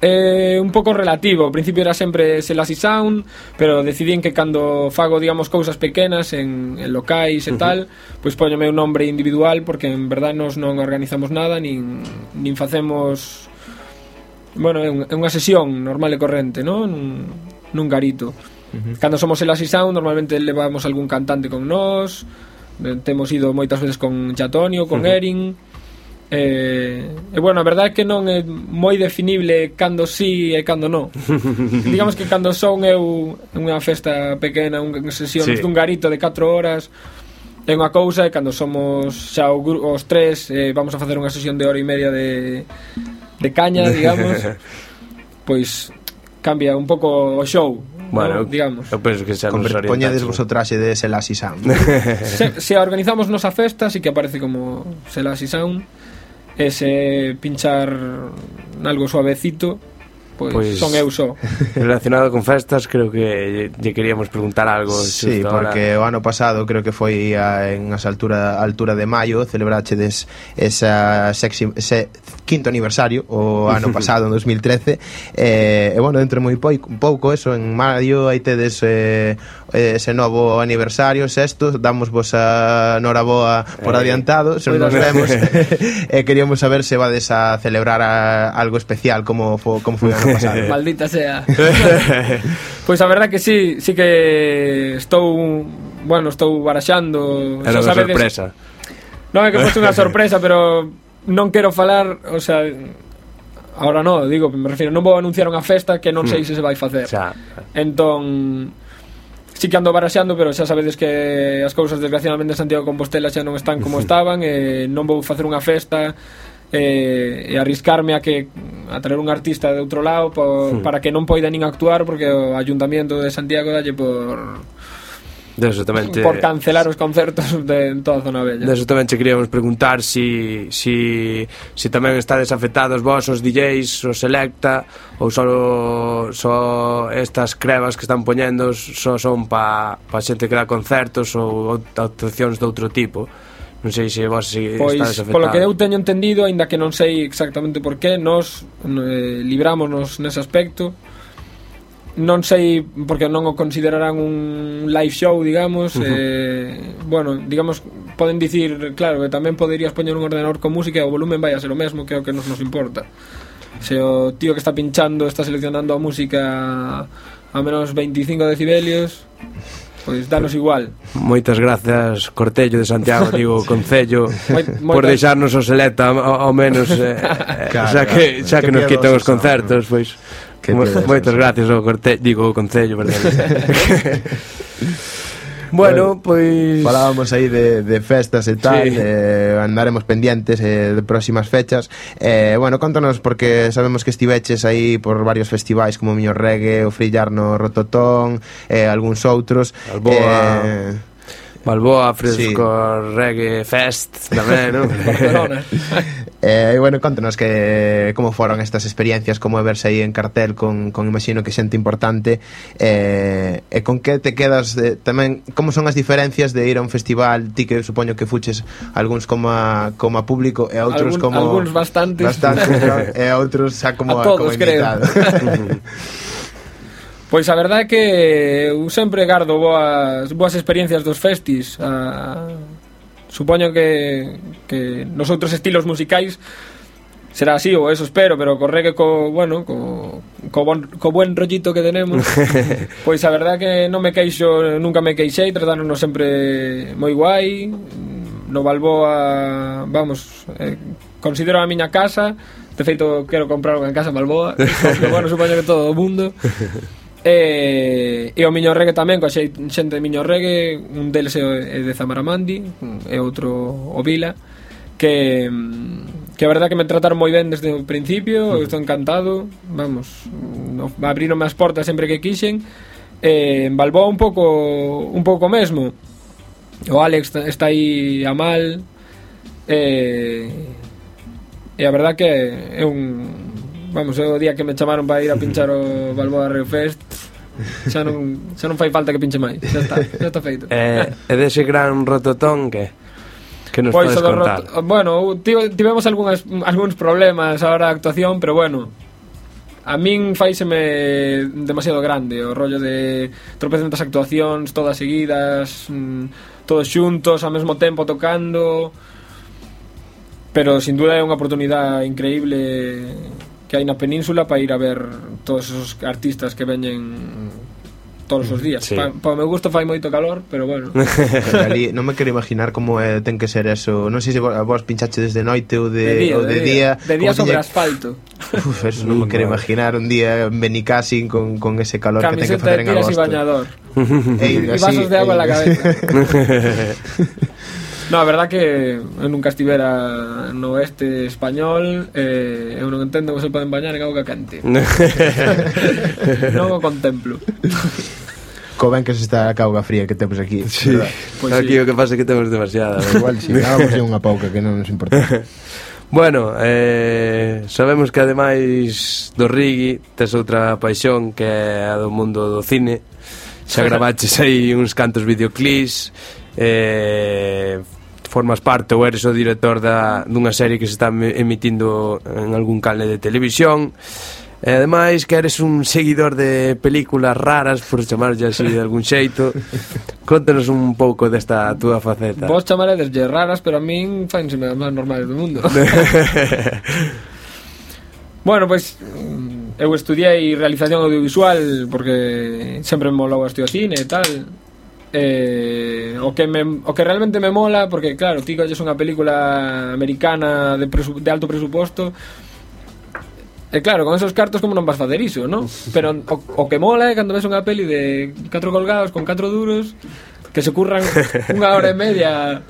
é eh, un pouco relativo, ao principio era sempre Selassie Sound, pero decidín que cando fago, digamos, cousas pequenas en, en locais e uh -huh. tal, pois poñome un meu nombre individual porque en verdad nos non organizamos nada nin, nin facemos bueno, é, un, é unha sesión normal e corrente, non? Nun, nun garito. Uh -huh. Cando somos Selassie Sound, normalmente levamos algún cantante con nós, eh, temos ido moitas veces con Chatonio, con uh -huh. Erin, E, e bueno, a verdade é que non é moi definible cando sí e cando non Digamos que cando son eu unha festa pequena, unha sesión sí. dun garito de 4 horas É unha cousa e cando somos xa o gru, os tres eh, vamos a facer unha sesión de hora e media de, de caña, digamos Pois cambia un pouco o show Bueno, no, digamos. Eu penso que xa nos orientamos. Poñedes vos o traxe de Selassie Sound. se, se organizamos nosa festa, sí que aparece como Selassie Sound E se pinchar algo suavecito pois, pois son eu só. Relacionado con festas, creo que lle queríamos preguntar algo. Sí, porque ahora. o ano pasado creo que foi a, en as altura altura de maio celebrachedes esa sexy, ese quinto aniversario o ano pasado en 2013 eh, e bueno, dentro moi pouco, pouco eso en maio aí tedes eh, ese novo aniversario sexto, damos vos a noraboa por eh, adiantado, se nos vemos e eh, queríamos saber se vades a celebrar a, algo especial como fo, como foi pasado. Maldita sea. pois a verdad que sí, sí que estou, bueno, estou baraxando. Era unha sorpresa. Non é que foste unha sorpresa, pero non quero falar, o sea, Ahora no, digo, me refiro, non vou anunciar unha festa que non sei mm. se se vai facer. Xa. Entón, sí que ando baraxando, pero xa sabedes que as cousas desgraciadamente en Santiago de Compostela xa non están como estaban e non vou facer unha festa e, e arriscarme a que a traer un artista de outro lado po, hmm. para que non poida nin actuar porque o ayuntamiento de Santiago dalle por Exactamente. tamén te... por cancelar os concertos de, en toda a zona bella. Exactamente, tamén che queríamos preguntar si, si, si tamén estades afectados vos, os DJs, os Selecta, ou só, só estas crevas que están poñendo só son pa, pa xente que dá concertos ou actuacións de outro tipo. Non sei se vos si pois, estades afectados. Polo que eu teño entendido, aínda que non sei exactamente por qué, nos eh, librámonos nese aspecto. Non sei, porque non o considerarán un live show, digamos. Uh -huh. eh, bueno, digamos, poden dicir, claro, que tamén poderías poñer un ordenador con música e o volumen vai a ser o mesmo, que é o que nos, nos importa. Se o tío que está pinchando está seleccionando a música a menos 25 decibelios Pois danos igual. Moitas grazas, Cortello de Santiago, digo, Concello, Moi, por moitas- deixarnos o seleta ao, ao menos eh, Claro, xa que xa que, que nos quitan os piedosos son. concertos, pois Que mo- moitas son. gracias ao Cortello, digo, ao Concello, perdón. Bueno, eh, pois... Falábamos aí de, de festas e tal, sí. eh, andaremos pendientes eh, de próximas fechas. Eh, bueno, contanos, porque sabemos que estiveches aí por varios festivais como Miño Reggae, o Frillar no Rototón, eh, algúns outros. Alboa... Eh, Balboa, Fresco, sí. Reggae, Fest tamén, non? eh, e bueno, contanos que como foron estas experiencias, como é verse aí en cartel con, con imagino que xente importante eh, e con que te quedas de, tamén, como son as diferencias de ir a un festival, ti que supoño que fuches algúns como a, como a público e outros Algún, como... Algúns bastantes. Bastantes, e outros xa como a, a, como invitado. creo. Pois a verdade é que eu sempre gardo boas, boas experiencias dos festis a... Supoño que, que nos outros estilos musicais será así, ou eso espero, pero co reggae co, bueno, co, co, bon, co buen rollito que tenemos, pois a verdad que non me queixo, nunca me queixei, tratáronos sempre moi guai, no Balboa, vamos, eh, considero a miña casa, de feito quero comprar unha casa en Balboa, pero bueno, supoño que todo o mundo, E, e o Miño Reggae tamén, coa xente de Miño Reggae, un deles é de Zamaramandi, e outro o Vila, que que a verdad que me trataron moi ben desde o principio, eu estou encantado, vamos, no, abrironme as portas sempre que quixen, e en Balboa un pouco un pouco mesmo. O Alex está aí a mal, e, e a verdad que é un, vamos, é o día que me chamaron para ir a pinchar o Balboa Rio Fest xa non, xa non fai falta que pinche máis xa está, xa está feito eh, e dese gran rototón que que nos pois, podes contar rot... bueno, tivemos algunhas, algúns problemas ahora a actuación, pero bueno A min faiseme demasiado grande o rollo de tropecentas actuacións todas seguidas, mm, todos xuntos ao mesmo tempo tocando. Pero sin duda é unha oportunidade increíble que hai na península para ir a ver todos esos artistas que veñen todos os días. Sí. Pa, pa meu gusto fai moito calor, pero bueno. Pero ali, non me quero imaginar como é, ten que ser eso Non sei se vos, vos pinchache desde noite ou de, ou de día, De día sobre tiña- asfalto. Uf, eso non me quero imaginar un día en Benicassin con, con ese calor que ten que Camiseta facer de en tiras y agosto bañador. Ei, y así, vasos de agua en la cabeza. No, a verdad que eu nunca estivera no oeste español eh, Eu non entendo que se poden bañar en auga quente. Non o contemplo. Co ben que se está a cauga fría que temos aquí sí. pues Aquí sí. o que pasa é que temos demasiada Igual si, sí, dábamos unha pauca que non nos importa. Bueno, eh, sabemos que ademais do Rigi tes outra paixón que é a do mundo do cine. Xa gravaches aí uns cantos videoclips eh, formas parte ou eres o director da, dunha serie que se está emitindo en algún canle de televisión E ademais que eres un seguidor de películas raras, por chamarlle así de algún xeito. Contanos un pouco desta túa faceta. Vos chamaredes raras, pero a min fainse as máis normales do mundo. bueno, pois eu estudiei realización audiovisual porque sempre me molou estudiar cine e tal eh, o que me, o que realmente me mola porque claro, ti colles unha película americana de, presu, de alto presuposto E claro, con esos cartos como non vas facer iso, non? Pero o, o que mola é cando ves unha peli de catro colgados con catro duros que se curran unha hora e media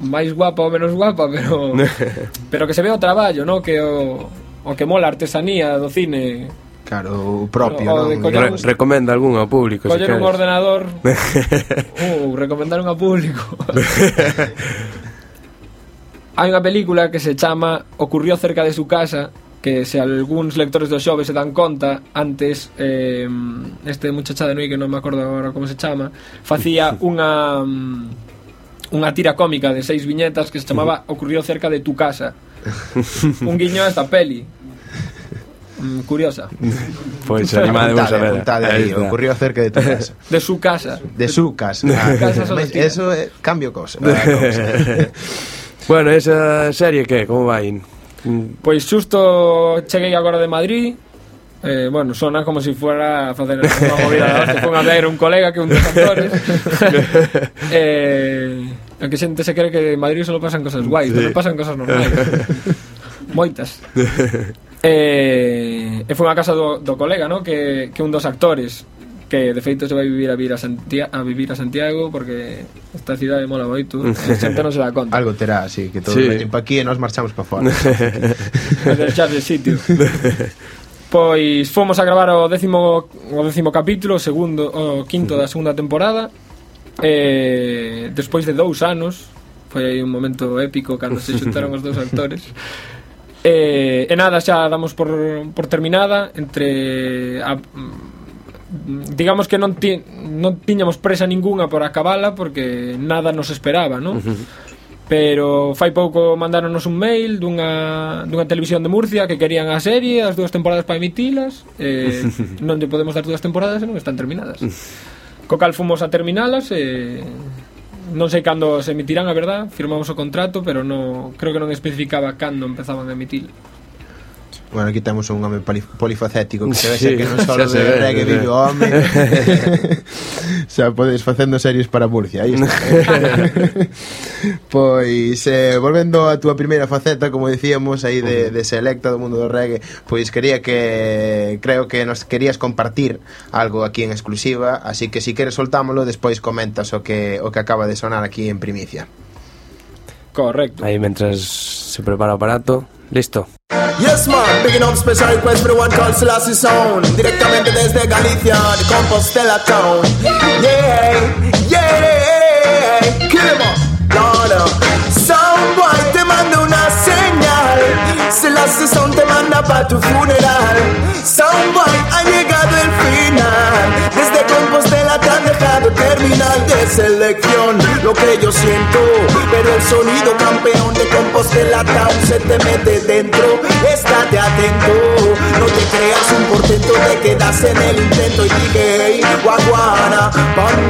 máis guapa ou menos guapa, pero pero que se ve o traballo, non? Que o, o que mola a artesanía do cine Claro, o propio, o, o non? Re, recomenda algún ao público, Coller si un ordenador. uh, recomendar un ao público. Hai unha película que se chama Ocurrió cerca de su casa que se algúns lectores do xove se dan conta antes eh, este muchacha de nui que non me acordo agora como se chama facía unha unha tira cómica de seis viñetas que se chamaba Ocurrió cerca de tu casa un guiño a esta peli Mm, curiosa Pois animademos a ver Aí aí, está. ocurrió cerca de tu casa de su casa De su casa Ah, casa tira. Eso é cambio cosa, ah, bueno, esa serie que, como vai? Pois xusto cheguei agora de Madrid Eh, bueno, sona como si fuera a facer unha movida de hostia. Fun a ver un colega que un dos actores eh, a que xente se cree que en Madrid solo pasan cosas guais Sí. sí. pasan cosas normais moitas E, e foi a casa do, do colega, no? que, que un dos actores que de feito se vai vivir a vivir a, Santiago, a vivir a Santiago porque esta cidade mola moito, a xente non se dá conta. Algo terá, sí, que todos sí. veñen pa aquí e nós marchamos pa fora. a deixar de sitio. pois fomos a gravar o décimo o décimo capítulo, o segundo o quinto da segunda temporada. Eh, despois de dous anos, foi aí un momento épico cando se xuntaron os dous actores. E, e nada, xa damos por, por terminada. Entre a, mm, digamos que non, ti, non tiñamos presa ningunha por acabala porque nada nos esperaba, non? Pero fai pouco mandáronos un mail dunha, dunha televisión de Murcia que querían a serie, as dúas temporadas para emitilas eh, non lle podemos dar dúas temporadas e non están terminadas. Co cal fomos a terminalas e non sei cando se emitirán, a verdad, firmamos o contrato, pero no creo que non especificaba cando empezaban a emitir. Bueno, aquí temos un home polifacético que se ve sí, que non só de ve, reggae vive o home. xa podes facendo series para Murcia, aí está. pois eh, eh volvendo a túa primeira faceta, como dicíamos aí de, de selecta do mundo do reggae, pois quería que creo que nos querías compartir algo aquí en exclusiva, así que si queres soltámolo, despois comentas o que o que acaba de sonar aquí en primicia. Correcto. Aí mentras se prepara o aparato, Listo. Yes man, picking up special request for one called Selassie Sound. Directamente desde Galicia, de Compostela Town. Yeah, yeah, kill him up. Lord, Soundboy te manda una señal. Selassie Sound te manda pa' tu funeral. Soundboy ha llegado el final. Desde Compostela te han dejado terminal de selección. Lo que yo siento, pero el sonido campeón de Compostela Town se te mete dentro. Estate atento, no te creas un portento Te quedas en el intento. Y dije hey, Guaguana,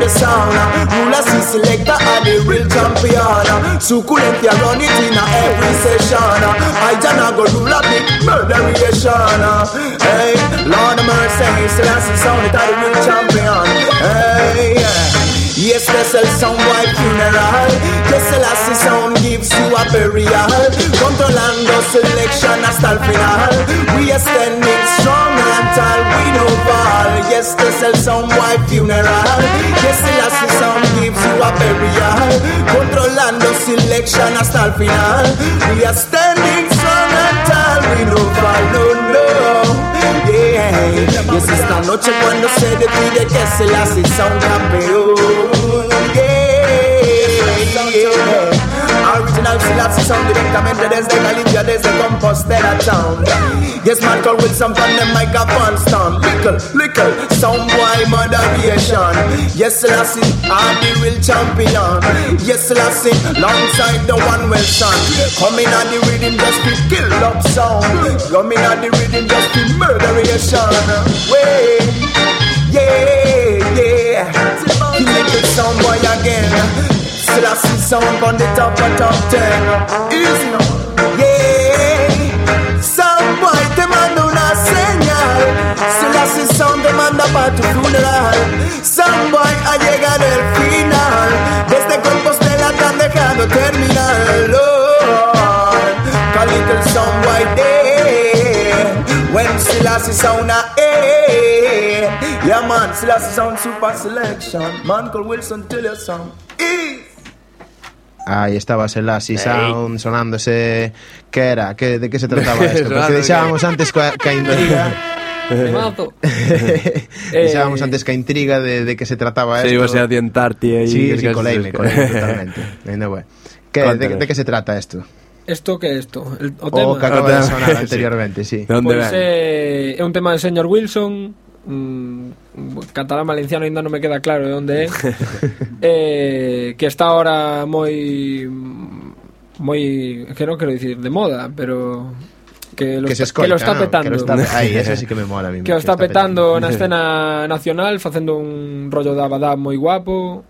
sauna Rulas y selecta a the real champion Suculencia run it in a every session I jana go rule a big murderation Hey, Lord mercy, Selassie the real champion on. Hey, yes, they sell some white funeral. Just the last sound gives you a burial. Controlling the selection hasta el final. We are standing strong and tall. We no fall. Yes, they sell some white funeral. Yes, the last sound gives you a burial. Controlling the selection hasta el final. We are standing strong and tall. We no fall. No, Y es esta noche cuando se decide que se la hace campeón. Original Selassie sound directamente desde Galicia, desde Compostela Town. Yes, Michael Wilson from the microphone stand. Little, little, sound boy moderation. Yes, Selassie, are the real champion. Yes, Selassie, alongside the one Wilson. Coming on the rhythm just to kill up sound. Coming on the rhythm just to murderation. Way, yeah, yeah. He make it sound boy again. Still I see sound on the top of top ten. Easy now. Yeah. Some boy demanda una señal. Still I see sound demanda para tu funeral. Some boy ha llegado el final. Desde cuerpos te la han dejado terminar. Oh, call it the sound white day. When still I see sound a yeah man, Selassie sound super selection. Man called Wilson, tell your song. Ease. Aí estaba lá así sound, sonándose. Que era, que, de que se trataba isto Porque deixábamos antes coa, ca intriga. Deixábamos eh. antes ca intriga de, de que se trataba isto Se ibas a adiantarte aí Sí, sí, coleime, coleime totalmente. Ainda bueno. que, de, de que se trata isto? Esto que é isto? El, o tema o que acaba o de sonar anteriormente, sí, sí. Pois pues, eh, é un tema de Señor Wilson mm, catalán valenciano ainda non me queda claro de onde é eh, que está ahora moi moi que non quero dicir de moda pero que lo, Que se está, que lo está petando Que lo está, eso sí que me mola a mí que o está petando. na escena nacional facendo un rollo de Abadab moi guapo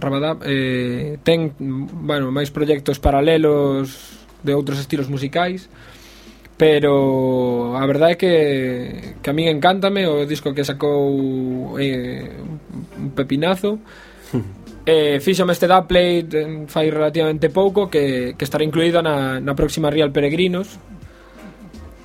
Rabadab eh, ten bueno, máis proxectos paralelos de outros estilos musicais pero a verdade é que, que a min encántame o disco que sacou eh, un pepinazo. Eh, fíxome este da play eh, fai relativamente pouco que, que estará incluído na, na próxima Real Peregrinos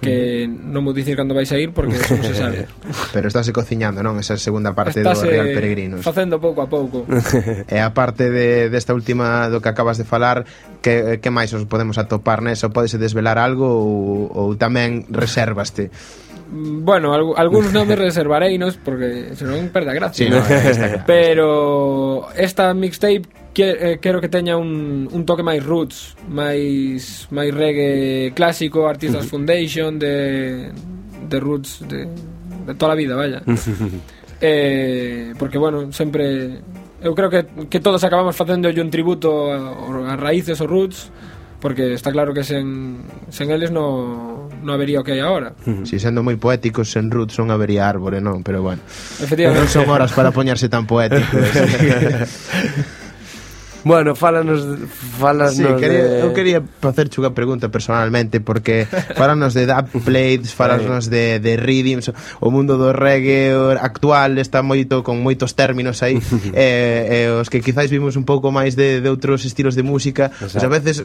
que non vou dicir cando vai sair porque eso non se sabe. Pero estáse cociñando, non? Esa segunda parte estáse do Real eh, Peregrinos. facendo pouco a pouco. e a parte de, desta de última do que acabas de falar, que, eh, que máis os podemos atopar nesa? Podese desvelar algo ou, ou tamén reservaste? Mm, bueno, alg algúns nomes reservareinos porque senón perda gracia. Sí, no, está claro. Pero esta mixtape que, eh, quero que teña un, un toque máis roots, máis máis reggae clásico, Artistas Foundation de de roots de, de toda a vida, vaya. eh, porque bueno, sempre eu creo que que todos acabamos facendo un tributo a, a raíces ou roots porque está claro que sen, sen eles no, no habería o que hai agora. Si sí, sendo moi poéticos, sen roots non habería árbore, non, pero bueno. Efectivamente. Non son horas para poñarse tan poéticos. Bueno, fálanos, fálanos sí, quería, de... Eu quería facerche unha pregunta personalmente Porque fálanos de Dub Plates, fálanos de, de Rhythms. O mundo do reggae actual está moito con moitos términos aí eh, eh, Os que quizáis vimos un pouco máis de, de outros estilos de música pois Exacto. Pues a veces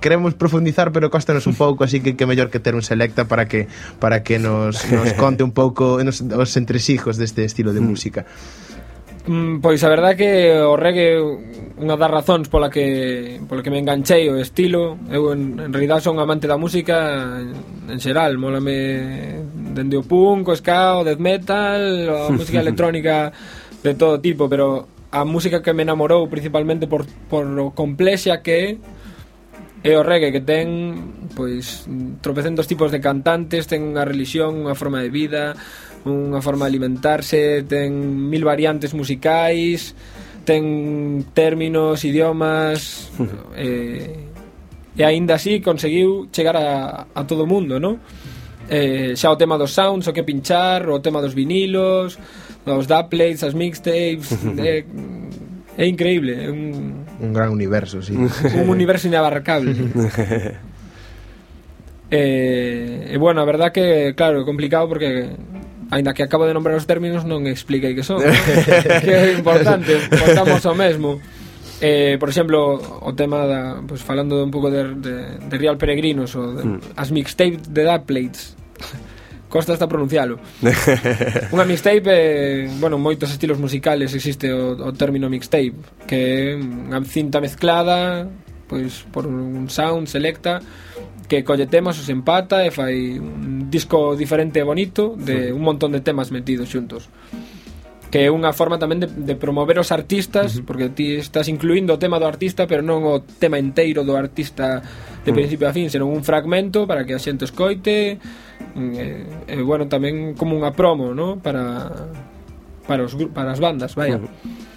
queremos profundizar pero costanos un pouco así que que mellor que ter un selecta para que para que nos, nos conte un pouco nos, os entresijos deste estilo de mm. música. Mm, pois a verdad que o reggae unha das razóns pola que pola que me enganchei o estilo. Eu en, en realidad son amante da música en xeral, mólame dende o punk, o ska, o death metal, a música electrónica de todo tipo, pero a música que me enamorou principalmente por, por o complexa que é é o reggae que ten pois tropecentos tipos de cantantes, ten unha religión, unha forma de vida, unha forma de alimentarse, ten mil variantes musicais, ten términos, idiomas, eh, e aínda así conseguiu chegar a, a todo o mundo, non? Eh, xa o tema dos sounds, o que pinchar, o tema dos vinilos, dos dubplates, as mixtapes, eh, é increíble, é un un gran universo, sí. un universo inabarcable. eh, e bueno, a verdad que claro, é complicado porque Ainda que acabo de nombrar os términos non expliquei que son. Que é importante, voltamos o mesmo. Eh, por exemplo, o tema da, pues, falando un pouco de, de, de Real Peregrinos ou de, mm. as mixtape de Dark Plates Costa hasta pronuncialo. Unha mixtape, eh, bueno, moitos estilos musicales existe o, o término mixtape Que é unha cinta mezclada pois, por un sound selecta que colle temas, os empata e fai un disco diferente e bonito de un montón de temas metidos xuntos que é unha forma tamén de, de promover os artistas uh -huh. porque ti estás incluindo o tema do artista pero non o tema inteiro do artista de mm. principio a fin, senón un fragmento para que a xente escoite mm, e, e bueno, tamén como unha promo, ¿no? para para os para as bandas, vaya. Uh -huh.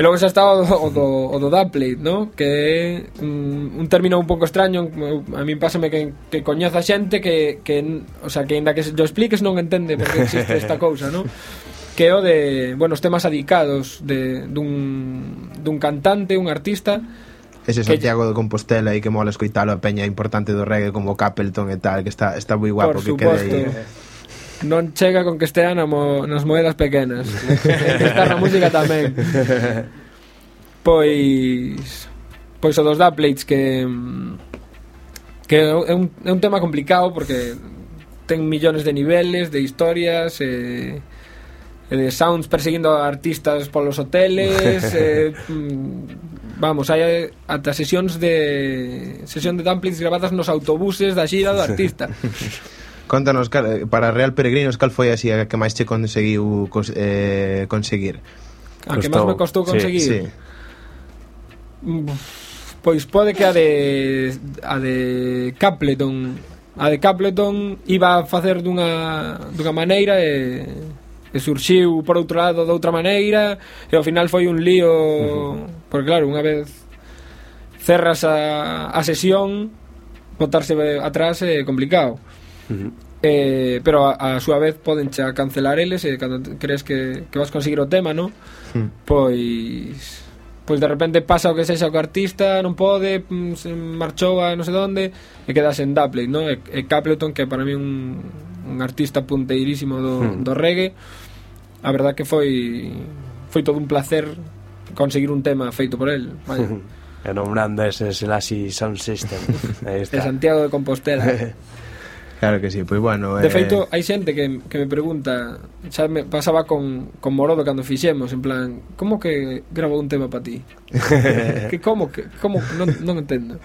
E logo xa está o, o, do, o do Dubplate, no? que é un, un término un pouco extraño, a min pásame que, que coñeza xente que, que, o sea, que ainda que lo expliques non entende Por que existe esta cousa, no? que é o de, bueno, os temas adicados de, dun, dun cantante, un artista, Ese Santiago de Compostela e que mola escoitalo a peña importante do reggae como Capleton e tal, que está, está moi guapo Por que suposto. quede aí non chega con que estea na mo, nas moedas pequenas. Está na música tamén. Pois pois o dos da plates que que é un, é un tema complicado porque ten millóns de niveles, de historias, e de sounds perseguindo a artistas polos hoteles eh, vamos, hai ata sesións de sesión de dumplings grabadas nos autobuses da xira do artista Contanos, cal, eh, para Real Peregrinos, cal foi así a que máis che conseguiu cos, eh, conseguir? A que máis me costou conseguir? Sí, sí. Pois pode que a de a de Capleton a de Capleton iba a facer dunha, dunha maneira e, e surxiu por outro lado de outra maneira e ao final foi un lío uh -huh. porque claro, unha vez cerras a, a sesión botarse atrás é complicado -huh. Eh, pero a, a súa vez poden xa cancelar eles e cando crees que, que vas conseguir o tema, non? Hmm. Pois pois de repente pasa o que sexa o artista non pode, mm, se marchou a non sei onde e quedas en Dapley, non? E, e Capleton que para mí un, un artista punteirísimo do, hmm. do reggae a verdad que foi foi todo un placer conseguir un tema feito por el vaya. e nombrando ese Selassie Sound System Aí está. de Santiago de Compostela Claro que sí, pois pues bueno De eh... feito, hai xente que, que me pregunta Xa me pasaba con, con Morodo cando fixemos En plan, como que gravo un tema para ti? que como? Que, como? Non, non entendo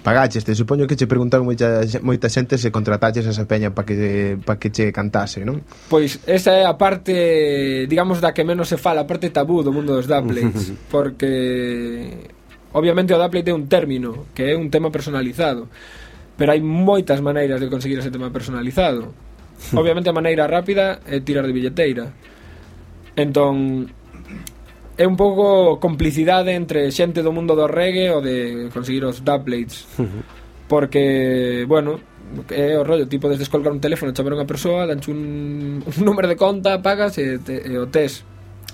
Pagaches, te supoño que che preguntaron moita, moita xente se contrataches esa peña para que, pa que che cantase, non? Pois esa é a parte, digamos, da que menos se fala A parte tabú do mundo dos dubplates Porque Obviamente o dubplate é un término Que é un tema personalizado pero hai moitas maneiras de conseguir ese tema personalizado. Hmm. Obviamente a maneira rápida é tirar de billeteira. Entón, é un pouco complicidade entre xente do mundo do reggae ou de conseguir os dubplates hmm. porque, bueno é o rollo, tipo desde descolgar un teléfono chamar unha persoa, danche un, un número de conta pagas e, te, e o tes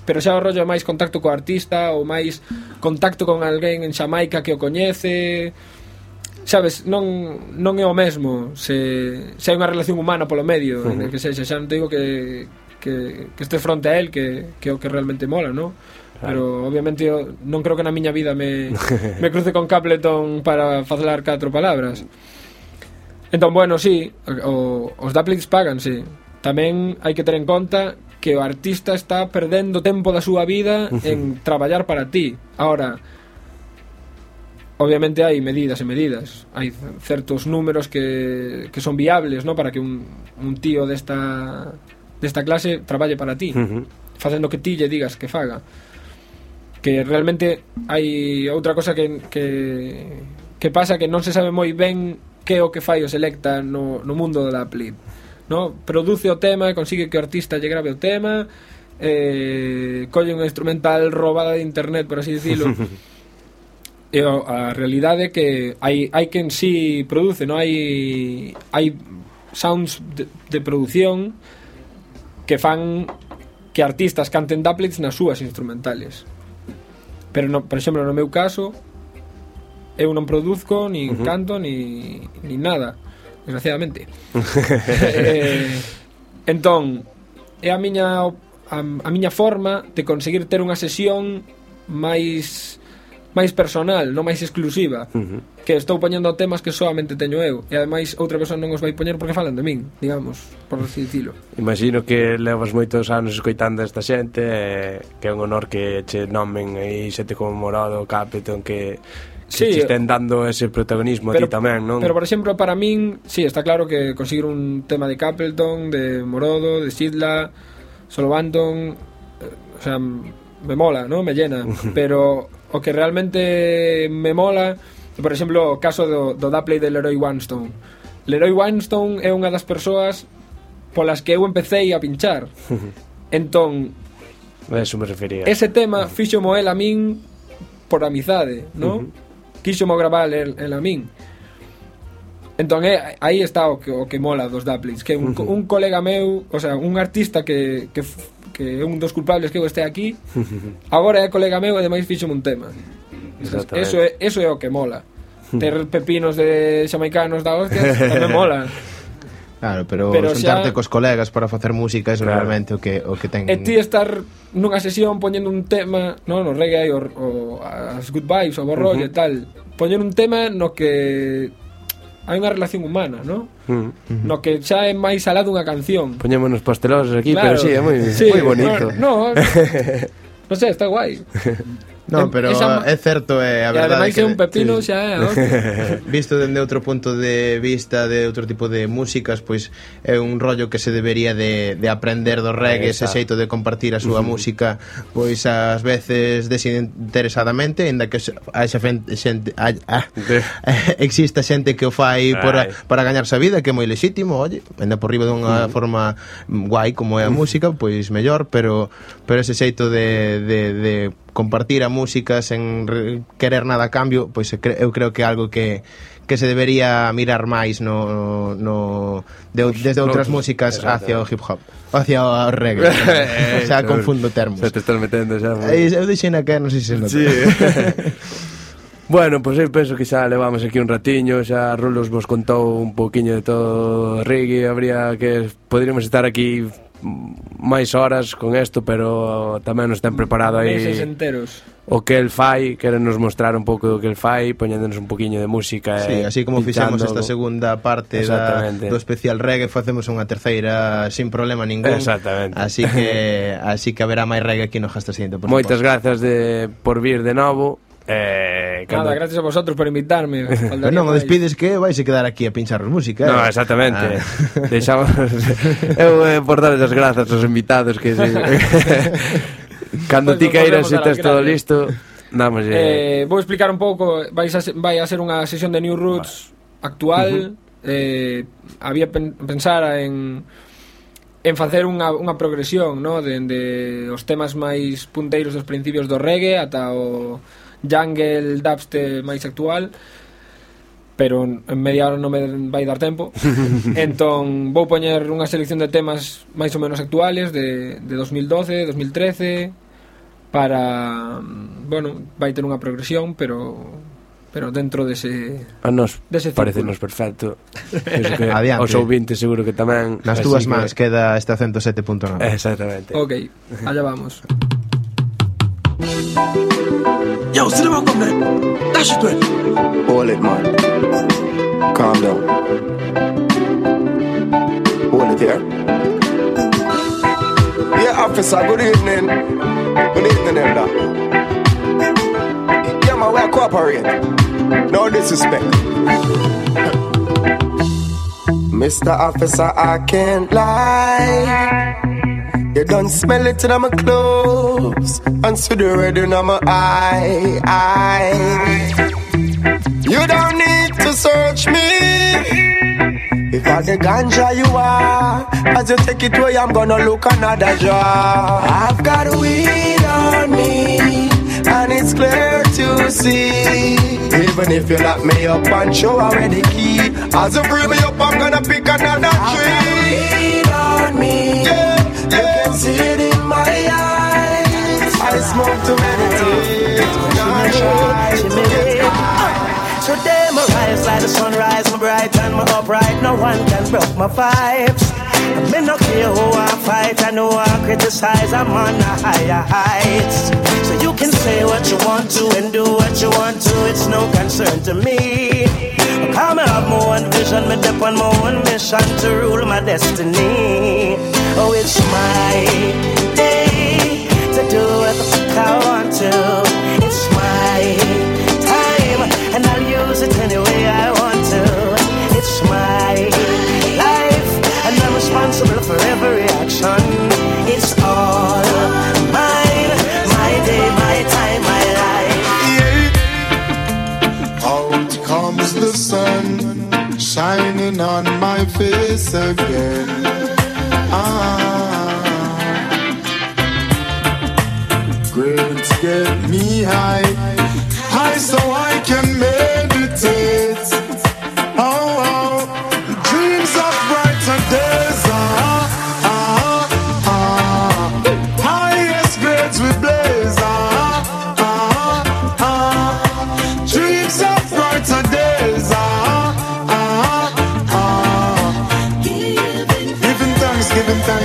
pero xa o rollo é máis contacto co artista ou máis contacto con alguén en Xamaica que o coñece sabes, non, non é o mesmo se, se hai unha relación humana polo medio, uh -huh. que sexa, xa non te digo que, que, que este fronte a él que, que o que realmente mola, no? Claro. Pero obviamente eu non creo que na miña vida me, me cruce con Capleton para falar catro palabras. Entón, bueno, sí, o, os Daplings pagan, sí. Tamén hai que ter en conta que o artista está perdendo tempo da súa vida en traballar para ti. Ahora, obviamente hai medidas e medidas hai certos números que, que son viables no para que un, un tío desta desta clase traballe para ti uh -huh. facendo que ti lle digas que faga que realmente hai outra cosa que, que, que pasa que non se sabe moi ben que é o que fai o Selecta no, no mundo da Plip no? produce o tema e consigue que o artista lle grave o tema eh, colle un instrumental robada de internet por así dicilo e a realidade é que hai, hai quen si produce, non hai hai sounds de, de produción que fan que artistas canten doublets nas súas instrumentales. Pero, no, por exemplo, no meu caso, eu non produzco, ni uh -huh. canto, ni, ni nada, desgraciadamente. eh, entón, é a miña a, a miña forma de conseguir ter unha sesión máis máis personal, non máis exclusiva, uh -huh. que estou poñendo temas que solamente teño eu, e ademais outra persoa non os vai poñer porque falan de min, digamos, por así dicilo. Imagino que levas moitos anos escoitando esta xente, eh, que é un honor que che nomen aí xente como Morado, Capleton, que que sí, estén dando ese protagonismo pero, a ti tamén, non? Pero, por exemplo, para min, sí, está claro que conseguir un tema de Capleton, de Morodo, de Sidla, Solo Banton, eh, o sea, me mola, ¿no? Me llena, pero o que realmente me mola, por exemplo, o caso do, do da play de Leroy Winstone. Leroy Winstone é unha das persoas polas que eu empecé a pinchar. Entón, a eso me refería. Ese tema fixo mo el a min por amizade, ¿no? Uh -huh. Quixo mo gravar el, el a min. Entón, é, aí está o que, o que mola dos Dublins, que un, uh -huh. un colega meu, o sea, un artista que, que que é un dos culpables que eu este aquí, agora é colega meu e ademais fixo un tema. Eso é, eso é o que mola. Ter pepinos de xamaicanos da hostia tamén mola. Claro, pero, pero xuntarte xa... cos colegas para facer música é claro. realmente o que o que ten. E ti estar nunha sesión poñendo un tema, non, no reggae o, o as good vibes, o borrollo uh -huh. e tal, poñer un tema no que hai unha relación humana, no? Mm, mm. No que xa é máis alá dunha canción. Poñémonos pastelosos aquí, claro, pero sí, é moi, sí, moi bonito. No, no, no, no sé, está guai. Non, pero esa... é certo, é a verdade. E ademais que... é un pepino sí. xa é, non? Visto dende outro punto de vista de outro tipo de músicas, pois é un rollo que se debería de, de aprender do reggae, ese xeito de compartir a súa uh -huh. música, pois ás veces desinteresadamente, ainda que haxa xente, xente a, a, de... exista xente que o fai por, para gañarse a vida, que é moi lexítimo, olle, ainda por riba dunha uh -huh. forma guai como é a música, pois mellor, pero pero ese xeito de, de, de compartir a música sen querer nada a cambio, pois eu creo que é algo que que se debería mirar máis no, no de, desde outras músicas hacia o hip hop hacia o reggae. O sea, eh, confundo termos. Se te estás metendo xa eh, eu dixen a que non sei se nota. Sí. Bueno, pois pues eu penso que xa levamos aquí un ratiño Xa Rulos vos contou un poquinho de todo Reggae, habría que... Poderíamos estar aquí máis horas con isto, pero tamén nos ten preparado aí enteros. o que el fai, querenos mostrar un pouco do que el fai, poñéndonos un poquinho de música. Sí, e así como fixemos esta segunda parte da, do especial reggae, facemos unha terceira sin problema ningún. Exactamente. Así que así que haberá máis reggae aquí no Gasta Siguiente, por Moitas supuesto. grazas de, por vir de novo Eh, cando... Nada, gracias a vosotros por invitarme Pero non, o despides que vais a quedar aquí a pinchar música eh. No, eh? exactamente ah. Deixamos Eu eh, por dar as grazas aos invitados que se... Cando pues ti queiras se tes todo listo Damos, eh... vou explicar un pouco vais a, vai a ser unha sesión de New Roots vale. actual uh -huh. eh, Había pen, pensar en en facer unha, unha progresión, no? De, de, os temas máis punteiros dos principios do reggae ata o jungle dubstep máis actual pero en media hora non me vai dar tempo. Entón vou poñer unha selección de temas máis ou menos actuales de, de 2012, 2013 para bueno, vai ter unha progresión pero pero dentro dese a nos dese parecenos perfecto. Que Adiante. os ouvintes seguro que tamén. Nas túas mans queda este acento 7.9 exactamente. Ok, allá vamos. Yo, sit down, come there. Dash it well. Hold it, man. Calm down. Hold it here. Yeah, officer, good evening. Good evening, Elder. Yeah, man, we are cooperate. No disrespect. Mr. Officer, I can't lie. You don't smell it in my clothes and see the red in my eye. eye. You don't need to search me. If I the ganja you are, as you take it away, I'm gonna look another jar. I've got a weed on me, and it's clear to see. Even if you lock me up and show already key, as you free me up, I'm gonna pick another tree. Weed on me, yeah, see it in my eyes. I smoke to meditate, not shy. Today my rise like the sunrise, my bright and my upright. No one can break my vibes. I may not care who I fight, I know I criticize. I'm on a higher heights. So you can say what you want to and do what you want to. It's no concern to me. I Come have my own vision, me dip on my own mission to rule my destiny. Oh, it's my day to do what I want to. It's my time, and I'll use it any way I want to. It's my life, and I'm responsible for every action. It's all mine, my day, my time, my life. Out comes the sun, shining on my face again. Ah, grades get me high, high so I can meditate.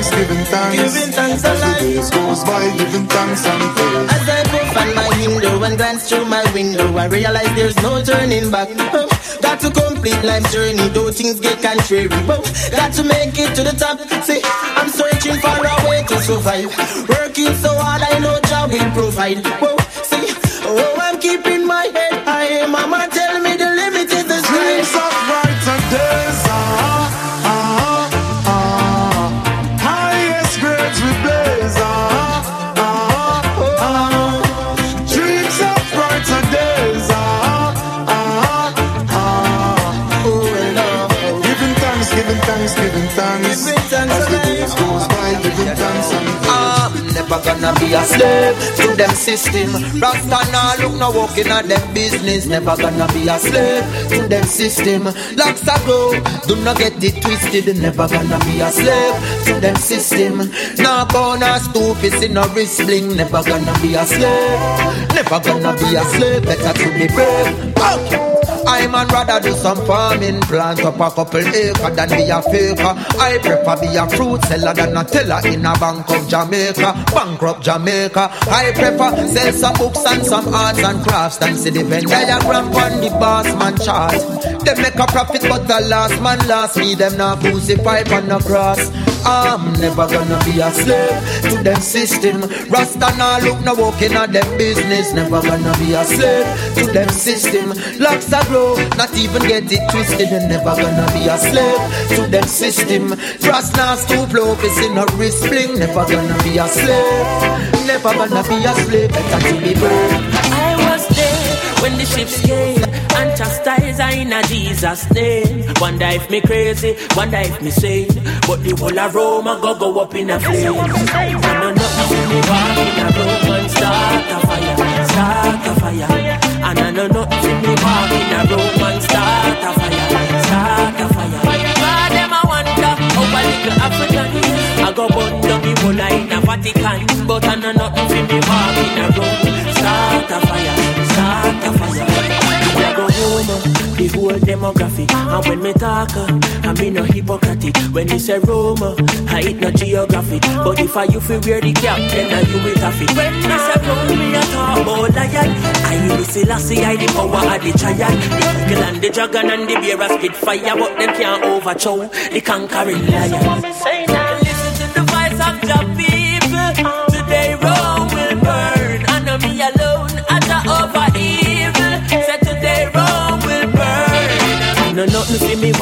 Thanks, giving thanks. Giving thanks As the days goes by, giving thanks and praise. As I puff on my window and glance through my window, I realize there's no turning back. Oh, got to complete life's journey, though things get contrary. Oh, got to make it to the top. See, I'm searching for a way to survive. Working so hard, I know job will provide. Oh, see, oh, I'm keeping my head high. Mama tell Gonna be a slave to them system. Rasta nah look no walking at them business. Never gonna be a slave to them system. Locks a grow, do not get it twisted. Never gonna be a slave to them system. Nah gonna stoop, it's in a wrist bling. Never gonna be a slave. Never gonna be a slave. Better to be brave. Okay. I man rather do some farming, plant up a couple acre than be a faker. I prefer be a fruit seller than a teller in a bank of Jamaica, bankrupt Jamaica. I prefer sell some books and some arts and crafts than see the Venn diagram on the boss man chart. They make a profit, but the last man last me them not crucify on the cross. I'm never gonna be a slave to them system. Rasta now look no walking at them business. Never gonna be a slave to them system. Locks are grow, not even get it twisted. And never gonna be a slave to them system. Rasta now stoop low, it's in a wrist fling. Never gonna be a slave. Never gonna be a slave. Better to be brave. I when the ships came and chastised I in a Jesus name. Wonder if me crazy, wonder if me sane. But the whole of Rome a go go up in a flame. And no nothing see me walk in a Rome and start a fire, start a fire. And I know nothing see me walk in a Rome and start a fire, start a fire. God them a wonder how a little African I down in a Vatican, but I know nothing see me walk in a Rome, start a fire, start a fire. I go home, the whole demographic. And when me talk, uh, I mean no hypocritic. When you say Roma, I eat no geography. But if I you feel wear the cap, then I you will have it. When me say Rome, me a talk about lion. I the Selassie, I the power of the giant. The eagle and the dragon and the bear a spit fire, but them can't overthrow the conquering lion. Listen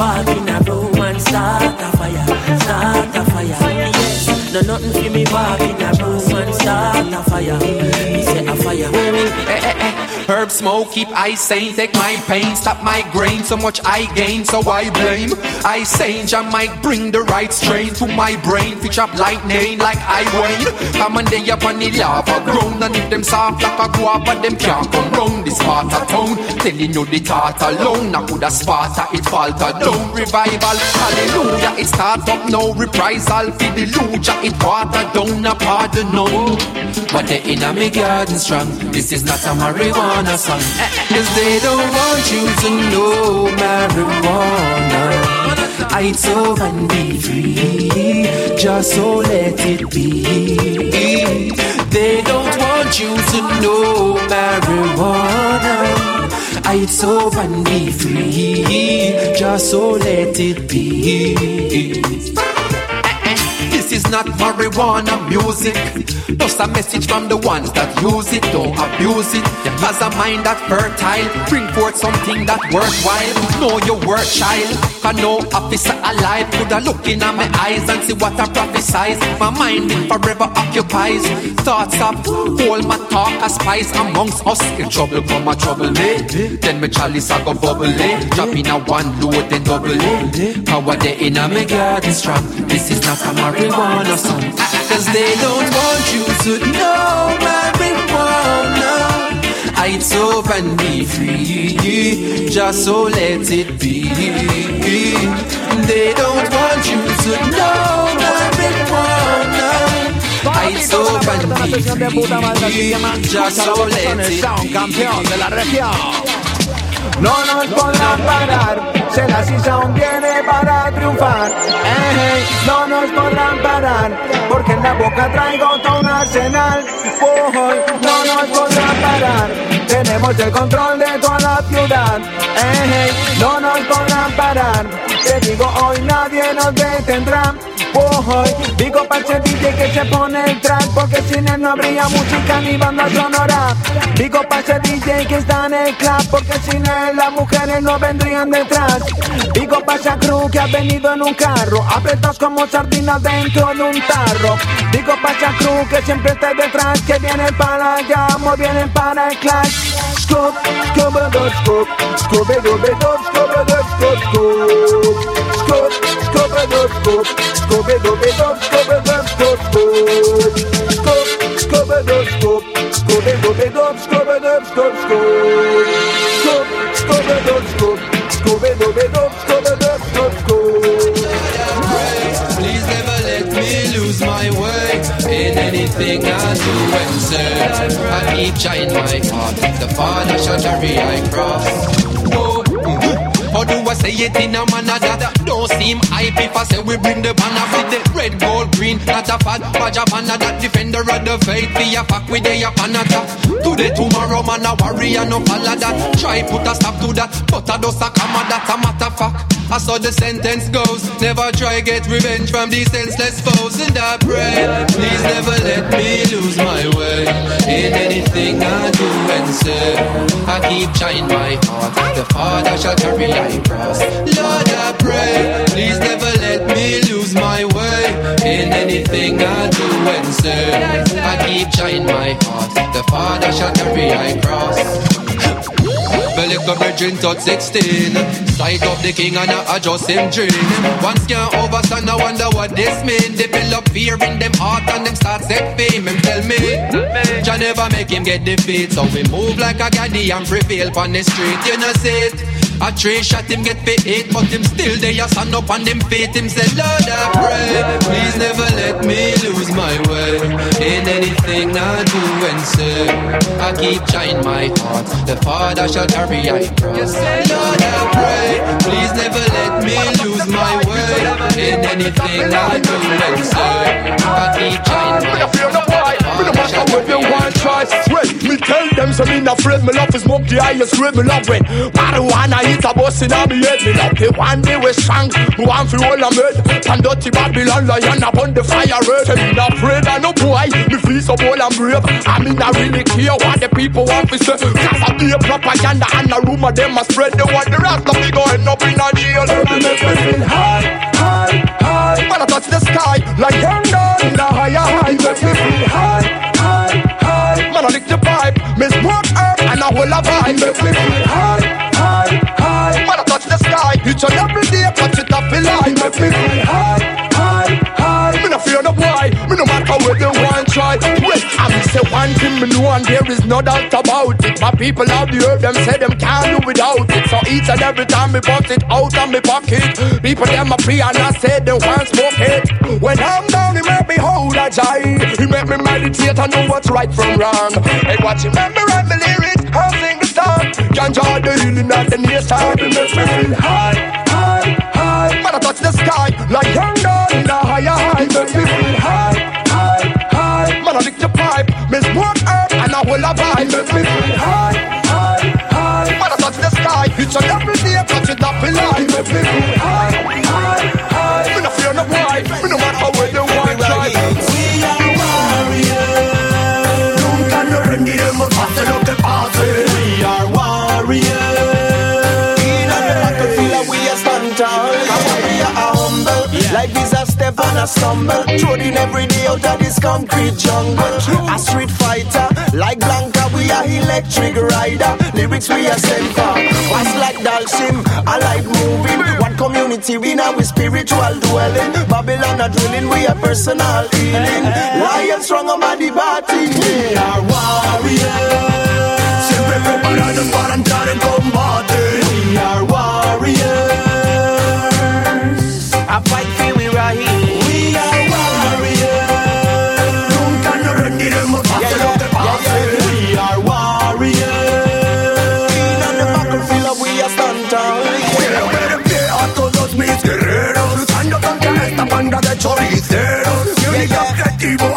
walk in a room and start a fire, start a fire. Yes. No nothing see me in a room and start a fire. Me say a fire. Eh, eh, eh. Herb smoke, keep I sane, take my pain, stop my grain, so much I gain, so I blame. I sane, I might bring the right strain to my brain, pitch up lightning like I wane. Come on, they up on the lava ground, and if them soft like a guava, them can't come round this part of town. Telling you the thought alone, I could have sparta, it falter down. Revival, hallelujah, it start up now, reprisal, for the lucha, it water down, a pardon no. But they in a me garden strong, this is not a marijuana song. Cause they don't want you to know marijuana. I so and be free, just so let it be. They don't want you to know marijuana. I so and be free, just so let it be. This is not marijuana music. Just a message from the ones that use it. Don't abuse it. Has a mind that fertile. Bring forth something that worthwhile. Know your worth, child. I know officer alive. Could I look in at my eyes and see what I prophesize? My mind it forever occupies. Thoughts of all my talk a spice amongst us. In trouble come a trouble me. Then my chalice I go bubble it. Drop in a one load then double it. Power the inner me garden strong. This is not a marijuana song. Cause they don't want you to know marijuana. I'd and be free, just so let it be. They don't want you to know marijuana. Ah, I'd so and be free, just so let it región. No nos podrán parar, se la Sound viene para triunfar. Eh, no nos podrán parar, porque en la boca traigo todo un arsenal. Oh, no nos podrán parar, tenemos el control de toda la ciudad. Eh, no nos podrán parar, te digo hoy nadie nos detendrá. Oh, digo para ese DJ que se pone el track Porque sin él no habría música ni banda sonora Digo para ese DJ que está en el club Porque sin él las mujeres no vendrían detrás Digo para esa que ha venido en un carro Apretados como sardinas dentro de un tarro Digo para esa que siempre está detrás Que vienen para allá, muy vienen para el clash scoop, scoop Scoop, scoop, scoop, scoop, scoop, scoop Scoop, kop, skobe dop kop, skobe dobe dop, skobe dop kop kop. Kop, skobe dop kop, skobe dobe dop, skobe dop skop skop. Kop, skobe dop kop, skobe dobe dop, skobe dop skop skop. Please never let me lose my way in anything I do and say. I keep trying my heart, the father shall carry I cross. Oh, say it in a manner that don't seem hype if I say we bring the banner with the red, gold, green, not a fad, badge of honor that defender of the faith, be a fuck with the upon attack. Today, tomorrow, man, a warrior, no follow that. Try put a stop to that, but I don't a that a matter fact. I saw the sentence goes, never try get revenge from these senseless foes, and I pray, please never let me lose my way in anything I do and say. I keep trying my heart, the Father shall carry my I cross. Lord, I pray, please never let me lose my way in anything I do and say. I keep trying my heart, the Father shall carry I cross. Belly coverage in touch 16 Sight of the king and I adjust him dream Once can't overstand, I wonder what this mean Develop fear in them heart and them start set fame Him tell me, Jah never make him get defeat So we move like a Gandhi and prevail on the street You know see it a three shot him get fit eight, but him still there. Stand up on them feet. Him say, Lord, I pray, please never let me lose my way in anything I do and say. I keep trying my heart. The Father shall carry I cross. Lord, I pray, please never let me lose my way in anything I do and say. I keep trying my heart. Father shall carry I try Well, me tell them so me not afraid Me love is smoke the highest grade Me love when marijuana hit a bus in a me head Me love the one day we strong Me want fi hold a med And dirty Babylon lion upon the fire red. Say me not afraid of no boy. Me feel so bold and brave. I me not really care what the people want fi say. Cause I be a propaganda and a rumor them a spread. They want the rest of me go end up in a jail. Me make me feel high, high, high. When I touch the sky like young down in a higher high Make me feel high, high, high. Man I lick the pipe, me smoke herb and a whole a vibe Make me feel high, each and every day touch it up in life. Make me feel high, high, high. Me no fear no boy, me no matter where they want try. Wait, I me say one thing me know and there is no doubt about it. My people of the earth, them say them can't do without it. So each and every time me bust it out of me pocket People them a pray and I say they want smoke it. When I'm down, he make me hold a joy He make me meditate and know what's right from wrong. And watch him remember and me lyrics, I'll sing the song Ganja the healing of the nation He makes me feel high, like young dawn in a higher high He makes me feel high, high, high. Man I lick the pipe, me smoke herb and a whole a vibe. He me feel high, high, high. Man I touch the sky, each and every day touch it up in life. He makes me feel high, and a stumble. Trotting every day out of this concrete jungle. A street fighter Like Blanca we are electric rider. Lyrics we are sent for. Fast like Dalshim A light moving. One community we now we spiritual dwelling. Babylon a drilling we are personal healing. Lion strong on my debating We are warriors. Siempre preparados para entrar en combate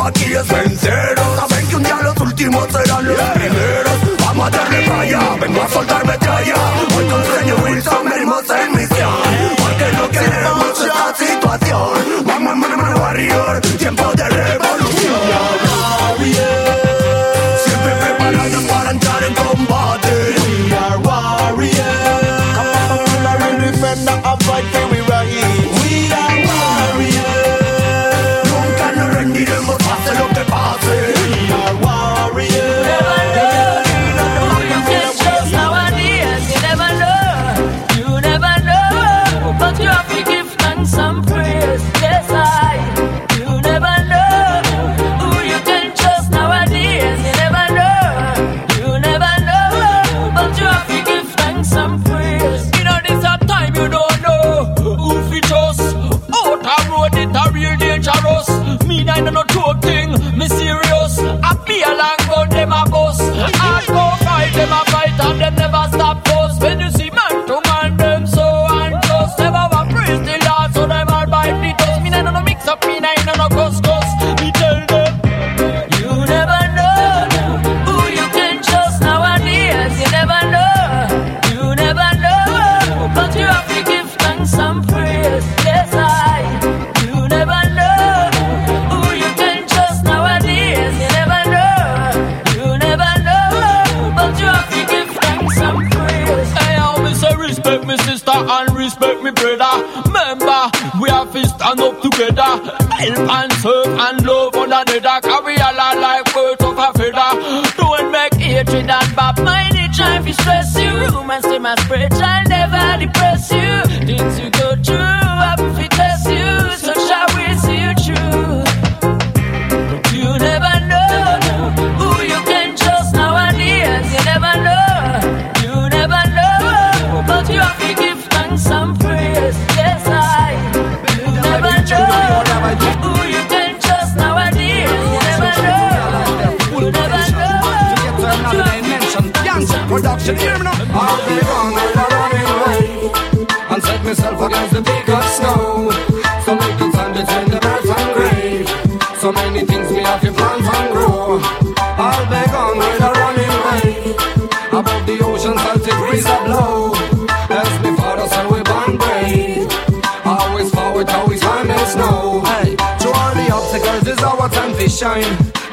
aquí es venceros Saben que un día los últimos serán los primeros. Vamos a darle falla, vengo a soltar metralla Hoy con sueño Wilson venimos en misión. Porque no queremos esta situación. Vamos, vamos, warrior, tiempo de revolución Help and serve and love one another. Carry all our life birds of a feather. Don't make hatred and bad mind. It try to stress you. Rumors say my spiritual never depress you. Things you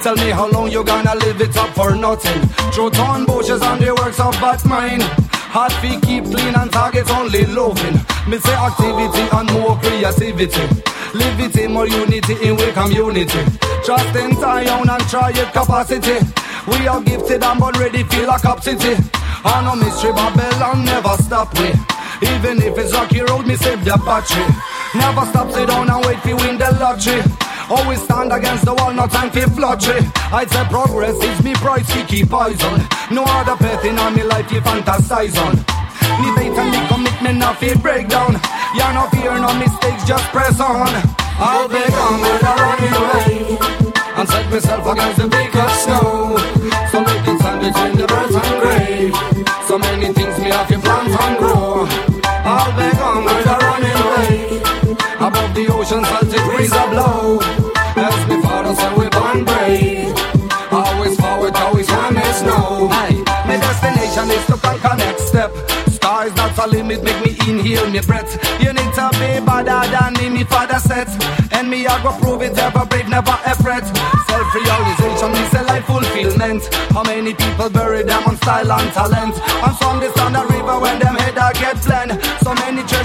Tell me how long you gonna live it up for nothing. Torn bushes and the works of bad mind. Heart feet keep clean and targets only loving. Me say activity and more creativity. Live it in more unity in we community. Trust in Zion and try it capacity. We are gifted and born ready feel like up city. I know mystery Babylon never stop me. Even if it's rocky road, me save the battery. Never stop, sit down and wait for win the lottery. Always stand against the wall, no time for flattery. I'd say progress is me price, we keep poison. No other path in me life you fantasize on. Me faith and me commitment, not fear breakdown. Yeah, no fear, no mistakes, just press on. I'll be gone with a running away and set myself against the peak of snow. So making time between the birth and grave. So many things me have A limit, make me inhale me breath. You need to be better than me, me father said. And me, I go prove it, ever brave, never a threat. Self-realization is a life fulfillment. How many people bury them on style and talent? And some they stand the river when them head a get blend.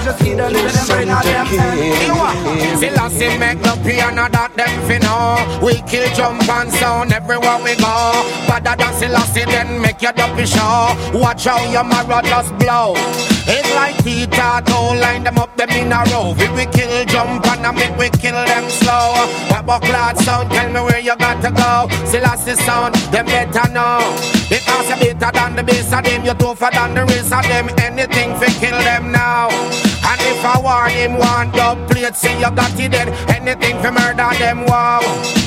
Many treasures hidden in them brain of them. Selassie make the piano that them fi know We kill jump and sound everywhere we go. Better than Selassie then make your dumpy show. Watch how your marrow just blow. It's like Peter, don't line them up them in a row. We we kill jump and I make we kill them slow. About cloud sound, tell me where you got to go. Selassie sound, them better know Because you're better than the base of them You tougher than the rest of them. Anything fi kill them now. And if I warn him want dub plate Say you got it then Anything for murder them wow.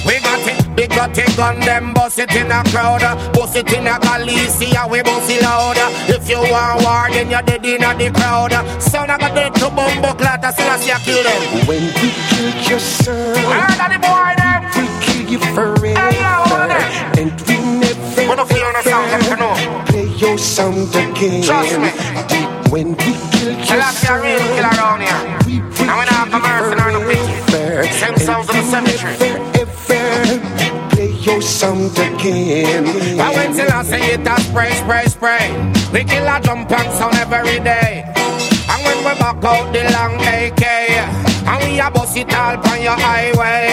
We got it, big got it gun them Bust it in a crowd. Bust it in a Galicia We bust it loud. If you want war then you're dead in a the crowd. Son I got dead to bumbo clat I still see I kill them. When we kill your son, Murder the boy them we kill you forever. And sound again. Trust me. Deep when we kill your Tell us you're real son, kill around here And we not have no mercy nor no pity Same sounds of the cemetery Ever play your sound again. I went till I say it a spray, spray, spray. We kill a jump and sound every day. And when we back out the long AK, and we a bust it all on your highway.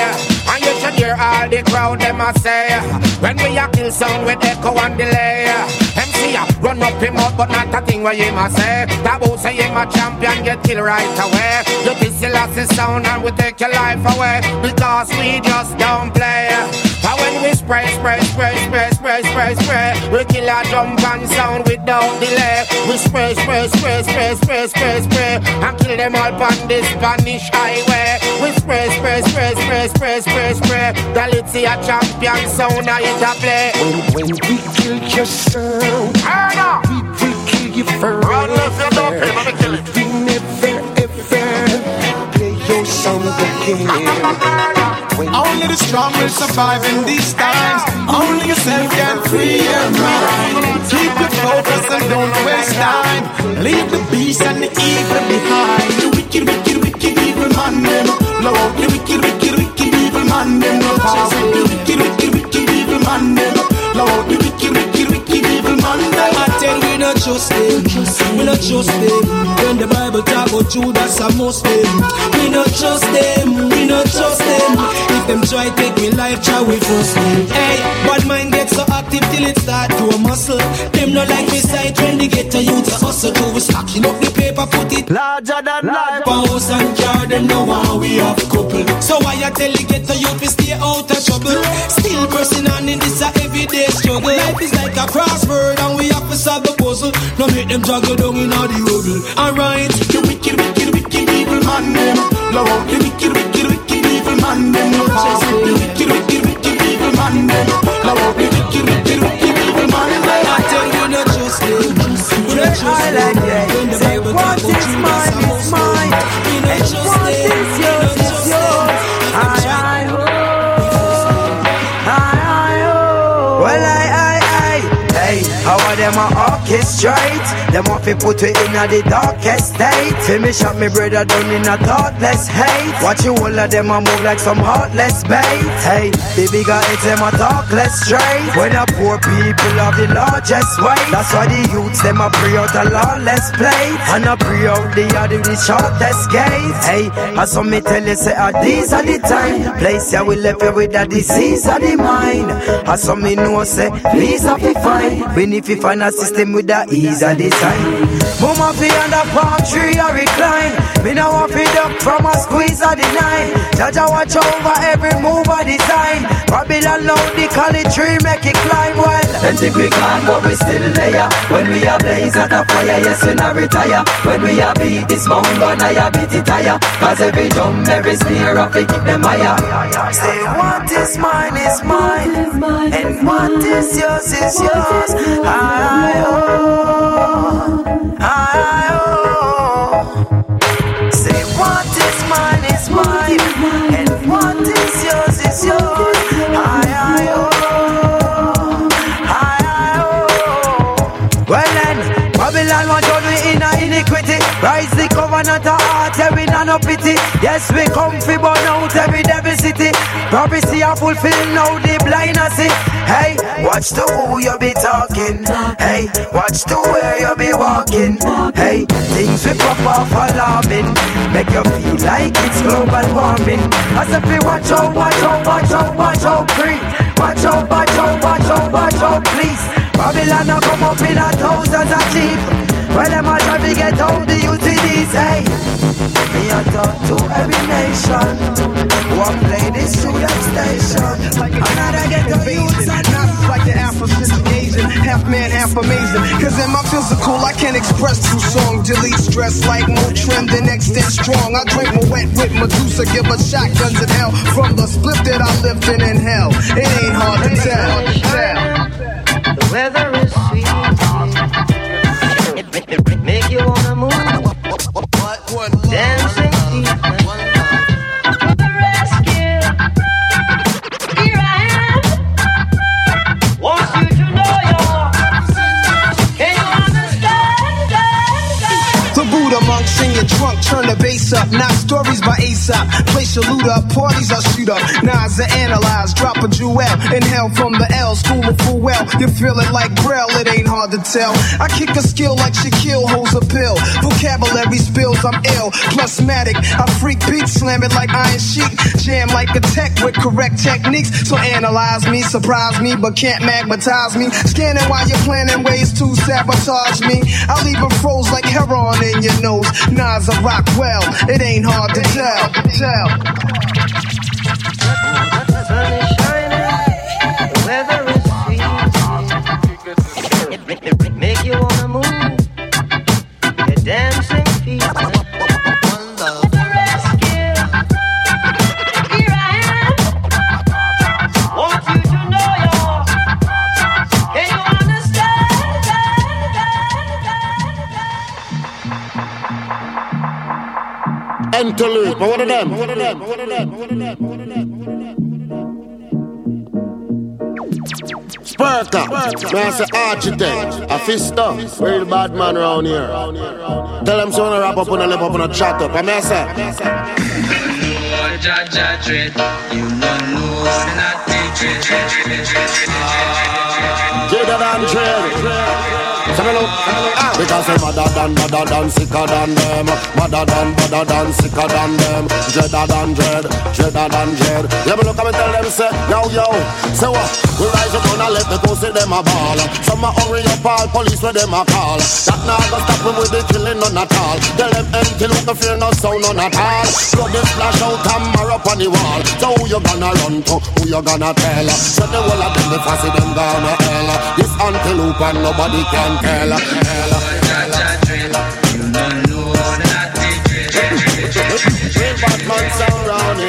And you should hear all the crowd them a say. When we a kill sound with echo and delay. MC a run up him out, but not a thing where him a say. That boy say him a champion, get killed right away. You kiss the last sound and we take your life away. Because we just don't play. And when we spray, spray, spray, spray, spray, spray, spray, we kill a jump and sound without delay. We spray, spray, spray, spray, spray, spray, spray, and kill them all on this Spanish highway. We spray, spray, spray, spray, spray, spray, spray. Galicia champion sound, now it a play. When, when we kill your up. we will kill you forever. Run left, your sound again. Only the strong will survive in these times. Only yourself can free your mind. Keep your focus and don't waste time. Leave the beast and the evil behind. The wicked, wicked, wicked evil man them. Lord, the wicked, wicked, wicked evil man them. Power. Not trust them, we not trust them. When the Bible talk about Judas a Muslim, we not trust them, we not trust them. If them try take me life, try we first me. Hey, bad mind get so active till it start to a muscle. Them not like me sight when they get to youth a hustle. To we stacking up the paper, put it larger than life. House and car, them know how we have couple. So why I tell you get to youth, we stay out of trouble. Still pressing on in this a everyday struggle. Life is like a crossword and we have to solve the puzzle. No make them juggle down in all the rubble. Alright, The wicked, wicked, wicked evil man them. Love out the wicked, wicked, wicked evil man them. Chase it. The wicked, wicked, wicked evil man them. Love out the wicked, wicked, wicked evil man them. I tell you not trust them. Not like them. A orchestrate? Them off put you in a the darkest state. Feel me shot me brother down in a thoughtless hate. Watch you all of them a move like some heartless bait. Hey, the bigger it's them a talk less straight. When a poor people have the largest weight. That's why the youths them a pray out a lawless play. And a pray out the other the shortest gate. Hey, as some me tell you say ah, these are the time. Place ya we left you with a disease of the mind. As some me know say please have to find. When if you find a system with the ease of the time. Mama fi under palm tree I recline. Me now want fi duck from a squeeze of the nine. Jaja watch over every move I design. Babylon loud the college tree make it climb well. Them think we gone, but we still there. When we are blaze at a fire, yes, we not retire. When we are beat this mount, gonna ya beat it higher. Cause every jump, every snare, off, we keep them higher. Say what is mine is mine, and what is yours is yours. I I oh. Say what is mine is mine, and what is yours is yours. I oh, I oh. Well then, Babylon iniquity. Rise the covenant of heart, yeah, we no pity. Yes, we come fi burn out every devil. Prophecy are fulfilled now, the blind see. Hey, watch the who you be talking. Hey, watch the where you be walking. Hey, things we pop off alarming. Make you feel like it's global warming. As if we watch out, watch out, watch out, watch out, free. Watch out, watch out, watch out, watch out, please. Babylon a come up in a thousands of sheep. Well, them a try to get out the UTDs, hey. Me a talk to every nation. One play this student station. Like Another get the youths and Not like the Afrocentric Asian, half man, half amazing. Cause in my physical, I can't express through song. Delete stress like Motrin, next extend strong. I drink my wet with Medusa, give her shotguns in hell. From the split that I lived in in hell. It ain't hard to tell. The weather is one. Dance bass up. Not stories by Aesop. Place your loot up, parties I shoot up. Nas I analyze, drop a jewel. Inhale from the L, school of full well. You feel it like Braille, it ain't hard to tell. I kick a skill like Shaquille holds a pill. Vocabulary spills, I'm ill. Plusmatic, I freak beats, slam it like iron sheet. Jam like a tech with correct techniques. So analyze me, surprise me, but can't magnetize me. Scanning while you're planning ways to sabotage me. I'll leave it froze like heroin in your nose. Nas I rock well, it ain't hard to tell. tell. sun is shining. The weather Interlude, but what of them? What of them? What of them? What of them? What of them? Sparta, I say architect, a fister, real bad man around here. Tell them so wanna wrap up on a lip up on a chat up. I me I say, Jaja dread, you don't know not the dread. Jada than dread. Because they madder than, madder than, sicker than them. Madder than, madder than, sicker than them. Dreader than dread, dreader than dread. Yeah, but look at me tell them, say, yo, yo. Say what? We rise up and let the pussy them a ball. Some a hurry up all police where them a call. That now go stop them with the killing none at all. Tell them empty look no fear no sound none at all. Blood they splash out hammer up on the wall. So who you gonna run to? Who you gonna tell? So the whole of them the fussy them gonna hell. This antelope and nobody can tell. Sound round here.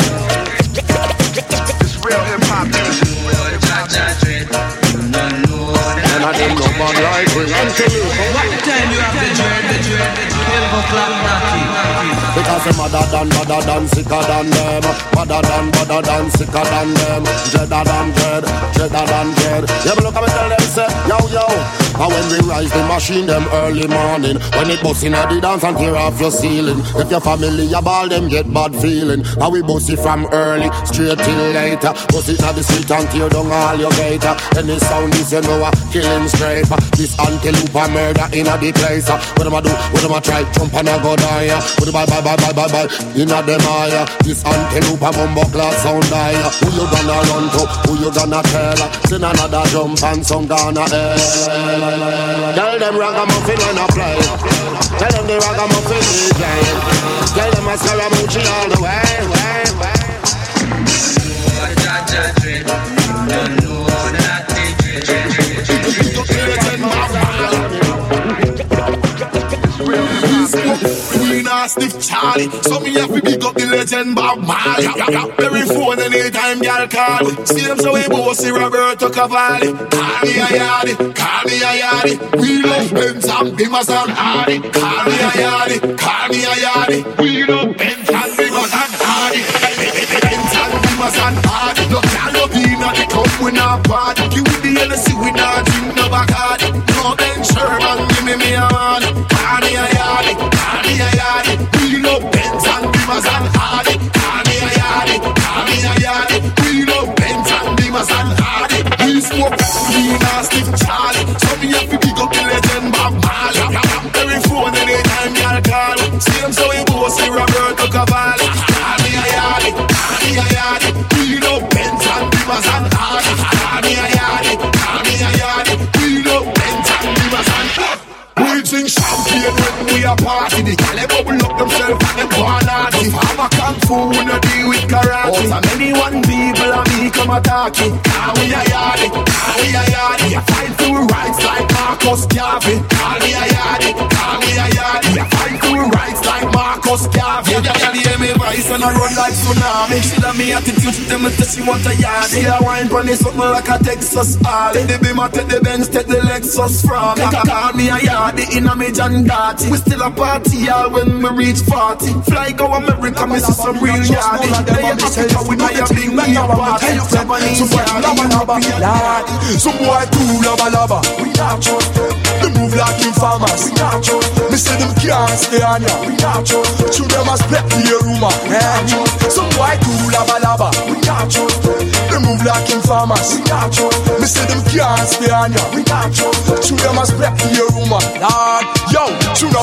It's real hip hop. I didn't you have the dread, the dread, the dread. Because they madder than, madder than, sicker than them Madder than, madder than, sicker than them Dreader than dread, dreader than dread Yeah, but look at me tell them say, yo, yo And when we rise the machine them early morning. When it bust in the dance and tear off your ceiling. If your family a ball them get bad feeling. And we bust it from early, straight till later. Bust it at the street and tear down all your gator. Any sound is you know a killing straight This antelope a murder in a the place uh. What them a do, what them a try, jump and a go die uh. What them a bye bye bye bye bye? In a them eye uh. This antelope a bumbo class sound die Who you gonna run to, who you gonna tell Send another jump and some gonna hell Tell them ragamuffin when I play Tell them the ragamuffin is playing Tell them I Scaramucci all the way, way, way. Queen stiff Charlie. So me have to big up the legend Bob Marley. Yeah. Every phone anytime y'all call. See them so we bossy Roberto Cavalli. Call me a yardie, call me a yardie. We love Benz and Bimmers and Hardy. Call me a yardie, call me a yardie. We love Benz and Bimmers and Hardy. Benz and Bimmers and Hardy. No can no be no the cup we not party. You with the Hennessy we not drink no Bacardi. No Ben Sherman give me me a man. Same so we both see Roberto Cavalli. Hardy a yardy, hardy a yardy. We know Benz and Divas and Hardy. Hardy a yardy, hardy a yardy. We know Benz and Divas and We drink champagne when we a party. The gyal them bubble up themselves and them go naughty. I'm a kung fu, we no deal with karate. Oh, so many one people a me come a talking. Ah, we a yardy, ah, we a yardy. I fight through rights like Marcus Garvey. Ah, we a yardy, ah, we a yardy. You rights like Marcus Garvey. You can hear me voice and I run like tsunami. She love me attitude, them me say she want a yardie. She a wine this something like a Texas Harley. Take the beam, take the Benz, take the Lexus from me. Call me a yardie in a me John Darty. We still a party all when we reach 40. Fly go America, me see some real yardie. They a Africa with my big me a party. Japanese yardie. Some boy too lava lava. We not trust them. They move like informers. We not them. Me say them can't stay on ya. We not them. Shoot them as black the rumor. Yeah. Some boy too lava lava. We not trust them. Move like informers. We not them. Me say them can't stay on ya. We not them. Shoot them as black the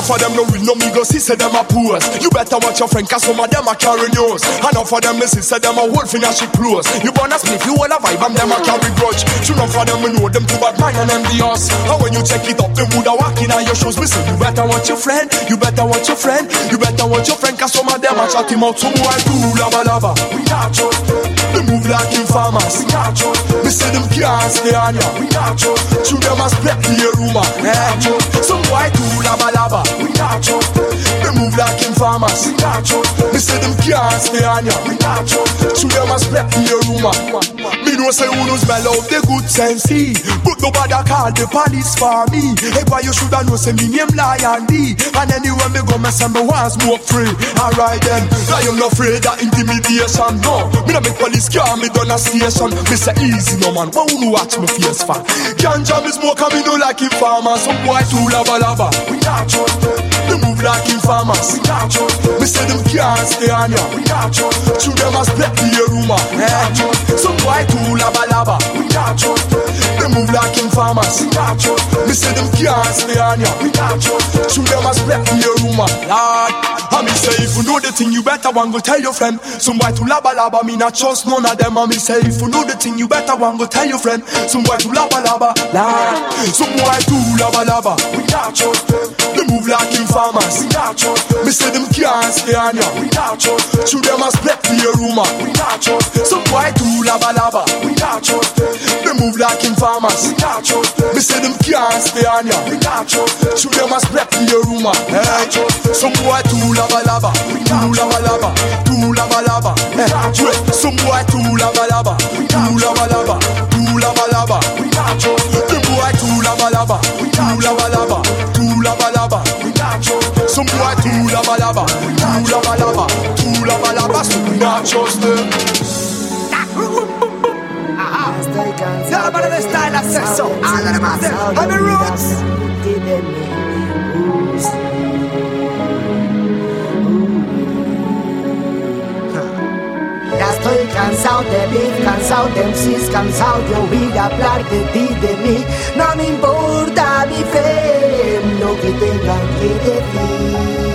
for them no real no me go see say them a pose. You better watch your friend cause some of them a carry news. Enough for them listen say them a wolf in a shit clothes. You wanna split you wanna vibe and them a carry grudge. Tune up for them we know them too bad mind and them the us. And when you check it up them woulda walking on your shoes. We say you better watch your friend, you better watch your friend, you better watch your friend cause some of them a chat him out. Some boy too lava lava. We not trust them. They move like informers. We not trust them. Me say them can't stay on ya. We not trust them. Shoot them as black the rumor. Yeah. Some boy too lava lava. We not trust them. They move like informers. We not trust them. Me say them can't stay on ya. We not trust them. Shoot them as black the rumor. Me know say who knows smell out the good sense. But nobody call the police for me. Hey boy you shoulda know say me name Lion D. And anywhere me go me say me want smoke free. Alright then, am not afraid of intimidation. No, me no make police car me down a station. Me say easy no man, but who no watch me face for? Ganja me smoke and me no like informers. Some boy too lava lava. We not trust them like infamous. We not just. We say them can't stay on ya. We not just. To them as black the rumor. We not just. Some boy too lava lava. We not just. They move like informers. We not just. We say them can't stay on ya. We not just. To them as black the rumor. Lord. I me say if you know the thing, you better one go tell your friend. Some boy too laba laba, me not trust none of them. I me say if you know the thing, you better one go tell your friend. Some boy too laba laba, Lord. Some boy too laba laba. We not trust them. They move like informers. We not trust them. Me say them can't stay on ya. We not trust them. To them a split the rumor. We not trust them. Some boy too laba laba. We not trust them. They move like informers. We not trust them. Me say them can't stay on ya. We not trust them. To them a split the rumor. Hey, some boy too laba lava lava, too lava lava, too lava lava. Eh, some boy too lava lava, too lava lava, too lava lava. Some boy too lava lava, too lava lava, too lava lava. Some boy too lava lava, too lava lava, too lava lava. So we not trust them. Ajá. Salva el style acceso. Además, I'm a roots. Estoy cansado de beef, cansado de MCs, cansado de oír hablar de ti, de mí. No me importa mi fe, lo que tengan que decir.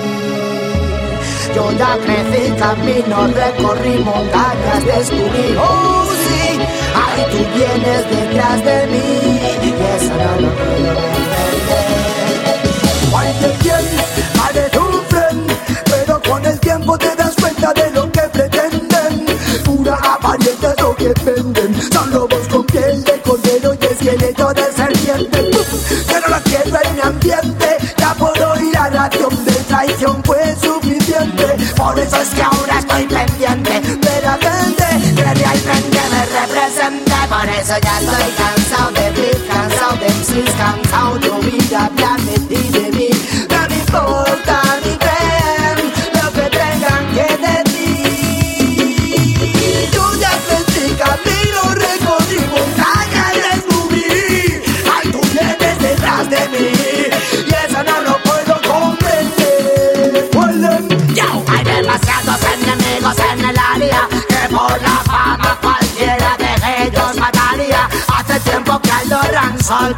Yo ya crecí, camino, recorrí montañas, descubrí, oh sí, ahí tú vienes detrás de mí. Y eso no lo puedo bien, haré Pura apariencia es lo que venden, son lobos con piel de cordero y esqueleto de serpiente. Pero la quiero en mi ambiente, ya por hoy la ración de traición fue suficiente. Por eso es que ahora estoy pendiente de la gente que realmente me represente. Por eso ya estoy cansado de beef, cansado de MCs, cansado de hablar de ti, de mí. No me importa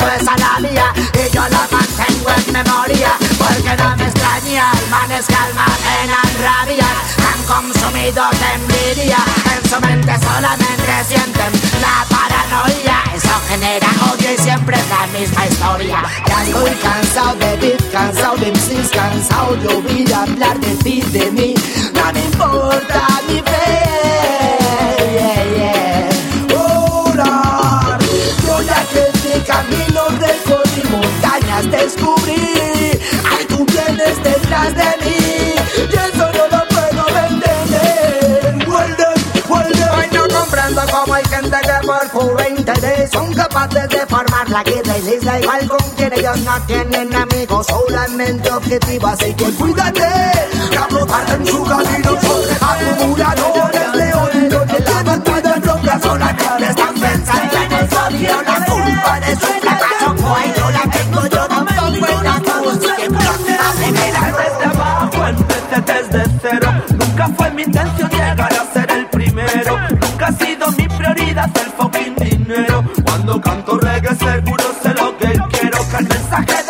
Aldoran soltó esa labia y yo lo mantengo en memoria porque no me extraña manes que almacenan rabia. Han consumido de envidia en su mente solamente sienten la paranoia. Eso genera odio y siempre es la misma historia. Ya estoy cansado de beef cansado de MCs cansado de oír hablar de ti de mí. No me importa mi fe descubrí. Ay, tú vienes detrás de mí, y eso no lo puedo entender. Vuelven, vuelven. Hoy no comprendo cómo hay gente que por puro interés son capaces de formar la les da igual con quien ellos no tienen amigos, solamente objetivo, así que Cuídate, que en su camino sobre acumuladores Nunca fue mi intención llegar a ser el primero. Nunca ha sido mi prioridad el fucking dinero. Cuando canto reggae seguro sé lo que quiero. Que el mensaje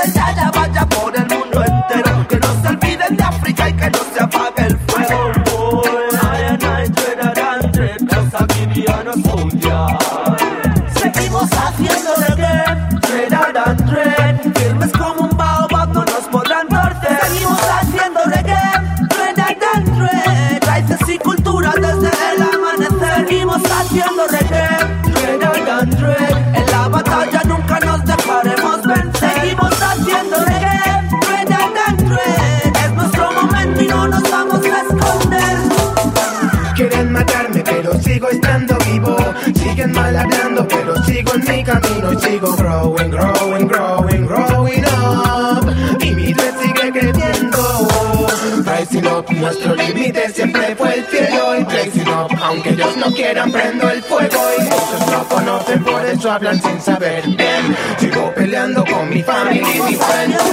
mi camino sigo growing, growing, growing, growing up. Y mi red sigue creciendo. Rising up, nuestro límite siempre fue el cielo. Y blazing up, aunque ellos no quieran, prendo el fuego. Y muchos no conocen, por eso hablan sin saber bien. Sigo peleando con mi familia y mi friends.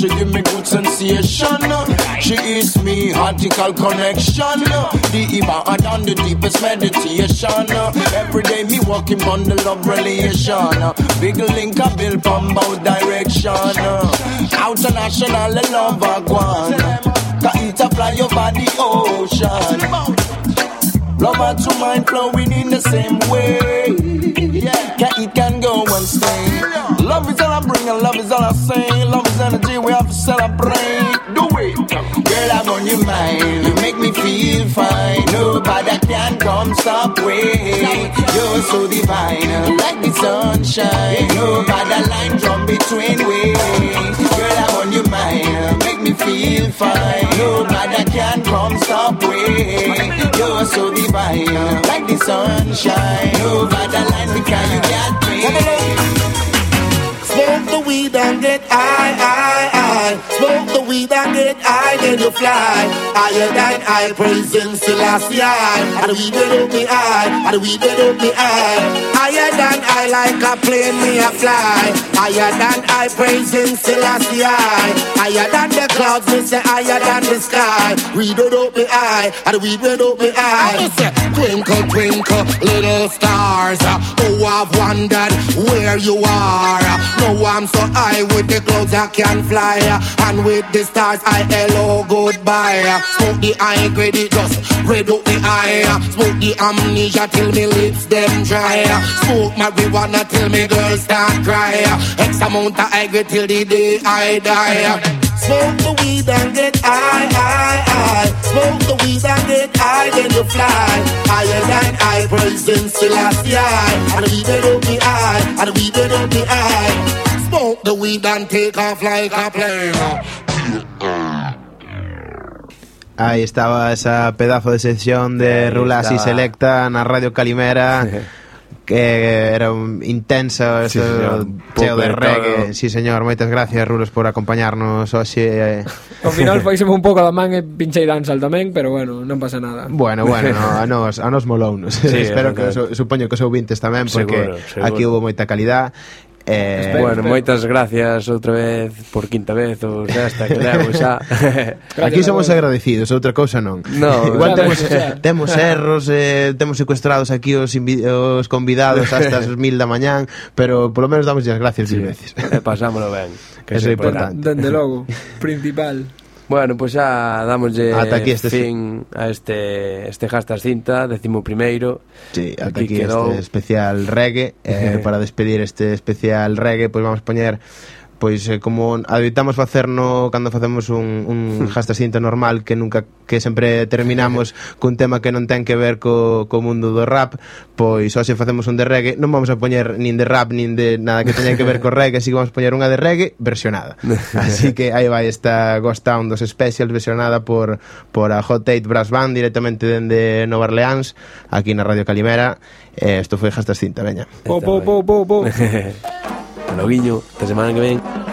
She give me good sensation. She is me, heartical connection. The Iba than the deepest meditation. Every day me walking on the love relation. Big link a build from both direction. International love guan Ka it fly over the ocean Love and two mind flowing in the same way. Yeah, can, it can go and stay. Love is all I bring and love is all I say. Love energy, we have to celebrate. Do it. Girl, I'm on your mind. You make me feel fine. Nobody can come stop way. You're so divine, like the sunshine. Nobody line from between way. Girl, I'm on your mind. Make me feel fine. Nobody can come stop way. You're so divine, like the sunshine. Nobody line because you got me and it I, I, I spoke the words weed and get high, then you fly. Higher than I, praising Selassie. And the weed up me high, and weed will up me high. Higher than I, like a plane, me a fly. Higher than I, praising Selassie. Higher than the clouds, me say higher than the sky. Weed will up me high, and weed will up me high. Twinkle, twinkle, little stars. Oh, I've wondered where you are. Now I'm so high with the clouds I can fly. And with the stars I hello goodbye. Smoke the high grade it just red up the eye. Smoke the amnesia till me lips them dry. Smoke marijuana till me girls start cry. X amount of high till the day I die. Smoke the weed and get high, high, high. Smoke the weed and get high, then you fly. Higher than I, praising Selassie. And the weed will be high, and the weed will be high. Smoke the weed and take off like a plane. Aí estaba esa pedazo de sección de Rulas y Selecta na Radio Calimera que era un intenso sí, señor, cheo de reggae. Todo. Sí, señor, moitas gracias Rulos por acompañarnos hoxe. Eh. Ao final faísemos un pouco da man e pinchei danzal tamén, pero bueno, non pasa nada. Bueno, bueno, a nos a nos molounos. Sí, Espero que supoño que os ouvintes tamén porque seguro, seguro. aquí hubo moita calidad Eh, bueno, moitas gracias outra vez por quinta vez ou xa hasta que levo xa. Aquí somos agradecidos, outra cousa non. No, Igual claro, temos xa. temos erros, eh, temos secuestrados aquí os, os convidados hasta as mil da mañán, pero polo menos damos as gracias sí. mil veces. E pasámolo ben, que é importante. Dende logo, principal. Bueno, pois pues xa damoslle ata aquí este fin a este este hashtag cinta, décimo primeiro. Sí, ata aquí, aquí este especial reggae. Eh, para despedir este especial reggae, pois pues vamos poñer pois eh, como adoitamos facerno cando facemos un, un jastacinto normal que nunca que sempre terminamos cun tema que non ten que ver co, co mundo do rap pois hoxe facemos un de reggae. Non vamos a poñer nin de rap nin de nada que teña que ver co reggae así que vamos a poñer unha de reggae versionada. Así que aí vai esta Ghost Town dos Specials versionada por, por a Hot Eight Brass Band directamente dende Nova Orleans aquí na Radio Calimera. Eh, isto foi jastacinta veña. Po po po po po Hasta luego, guiño. Hasta semana que ven.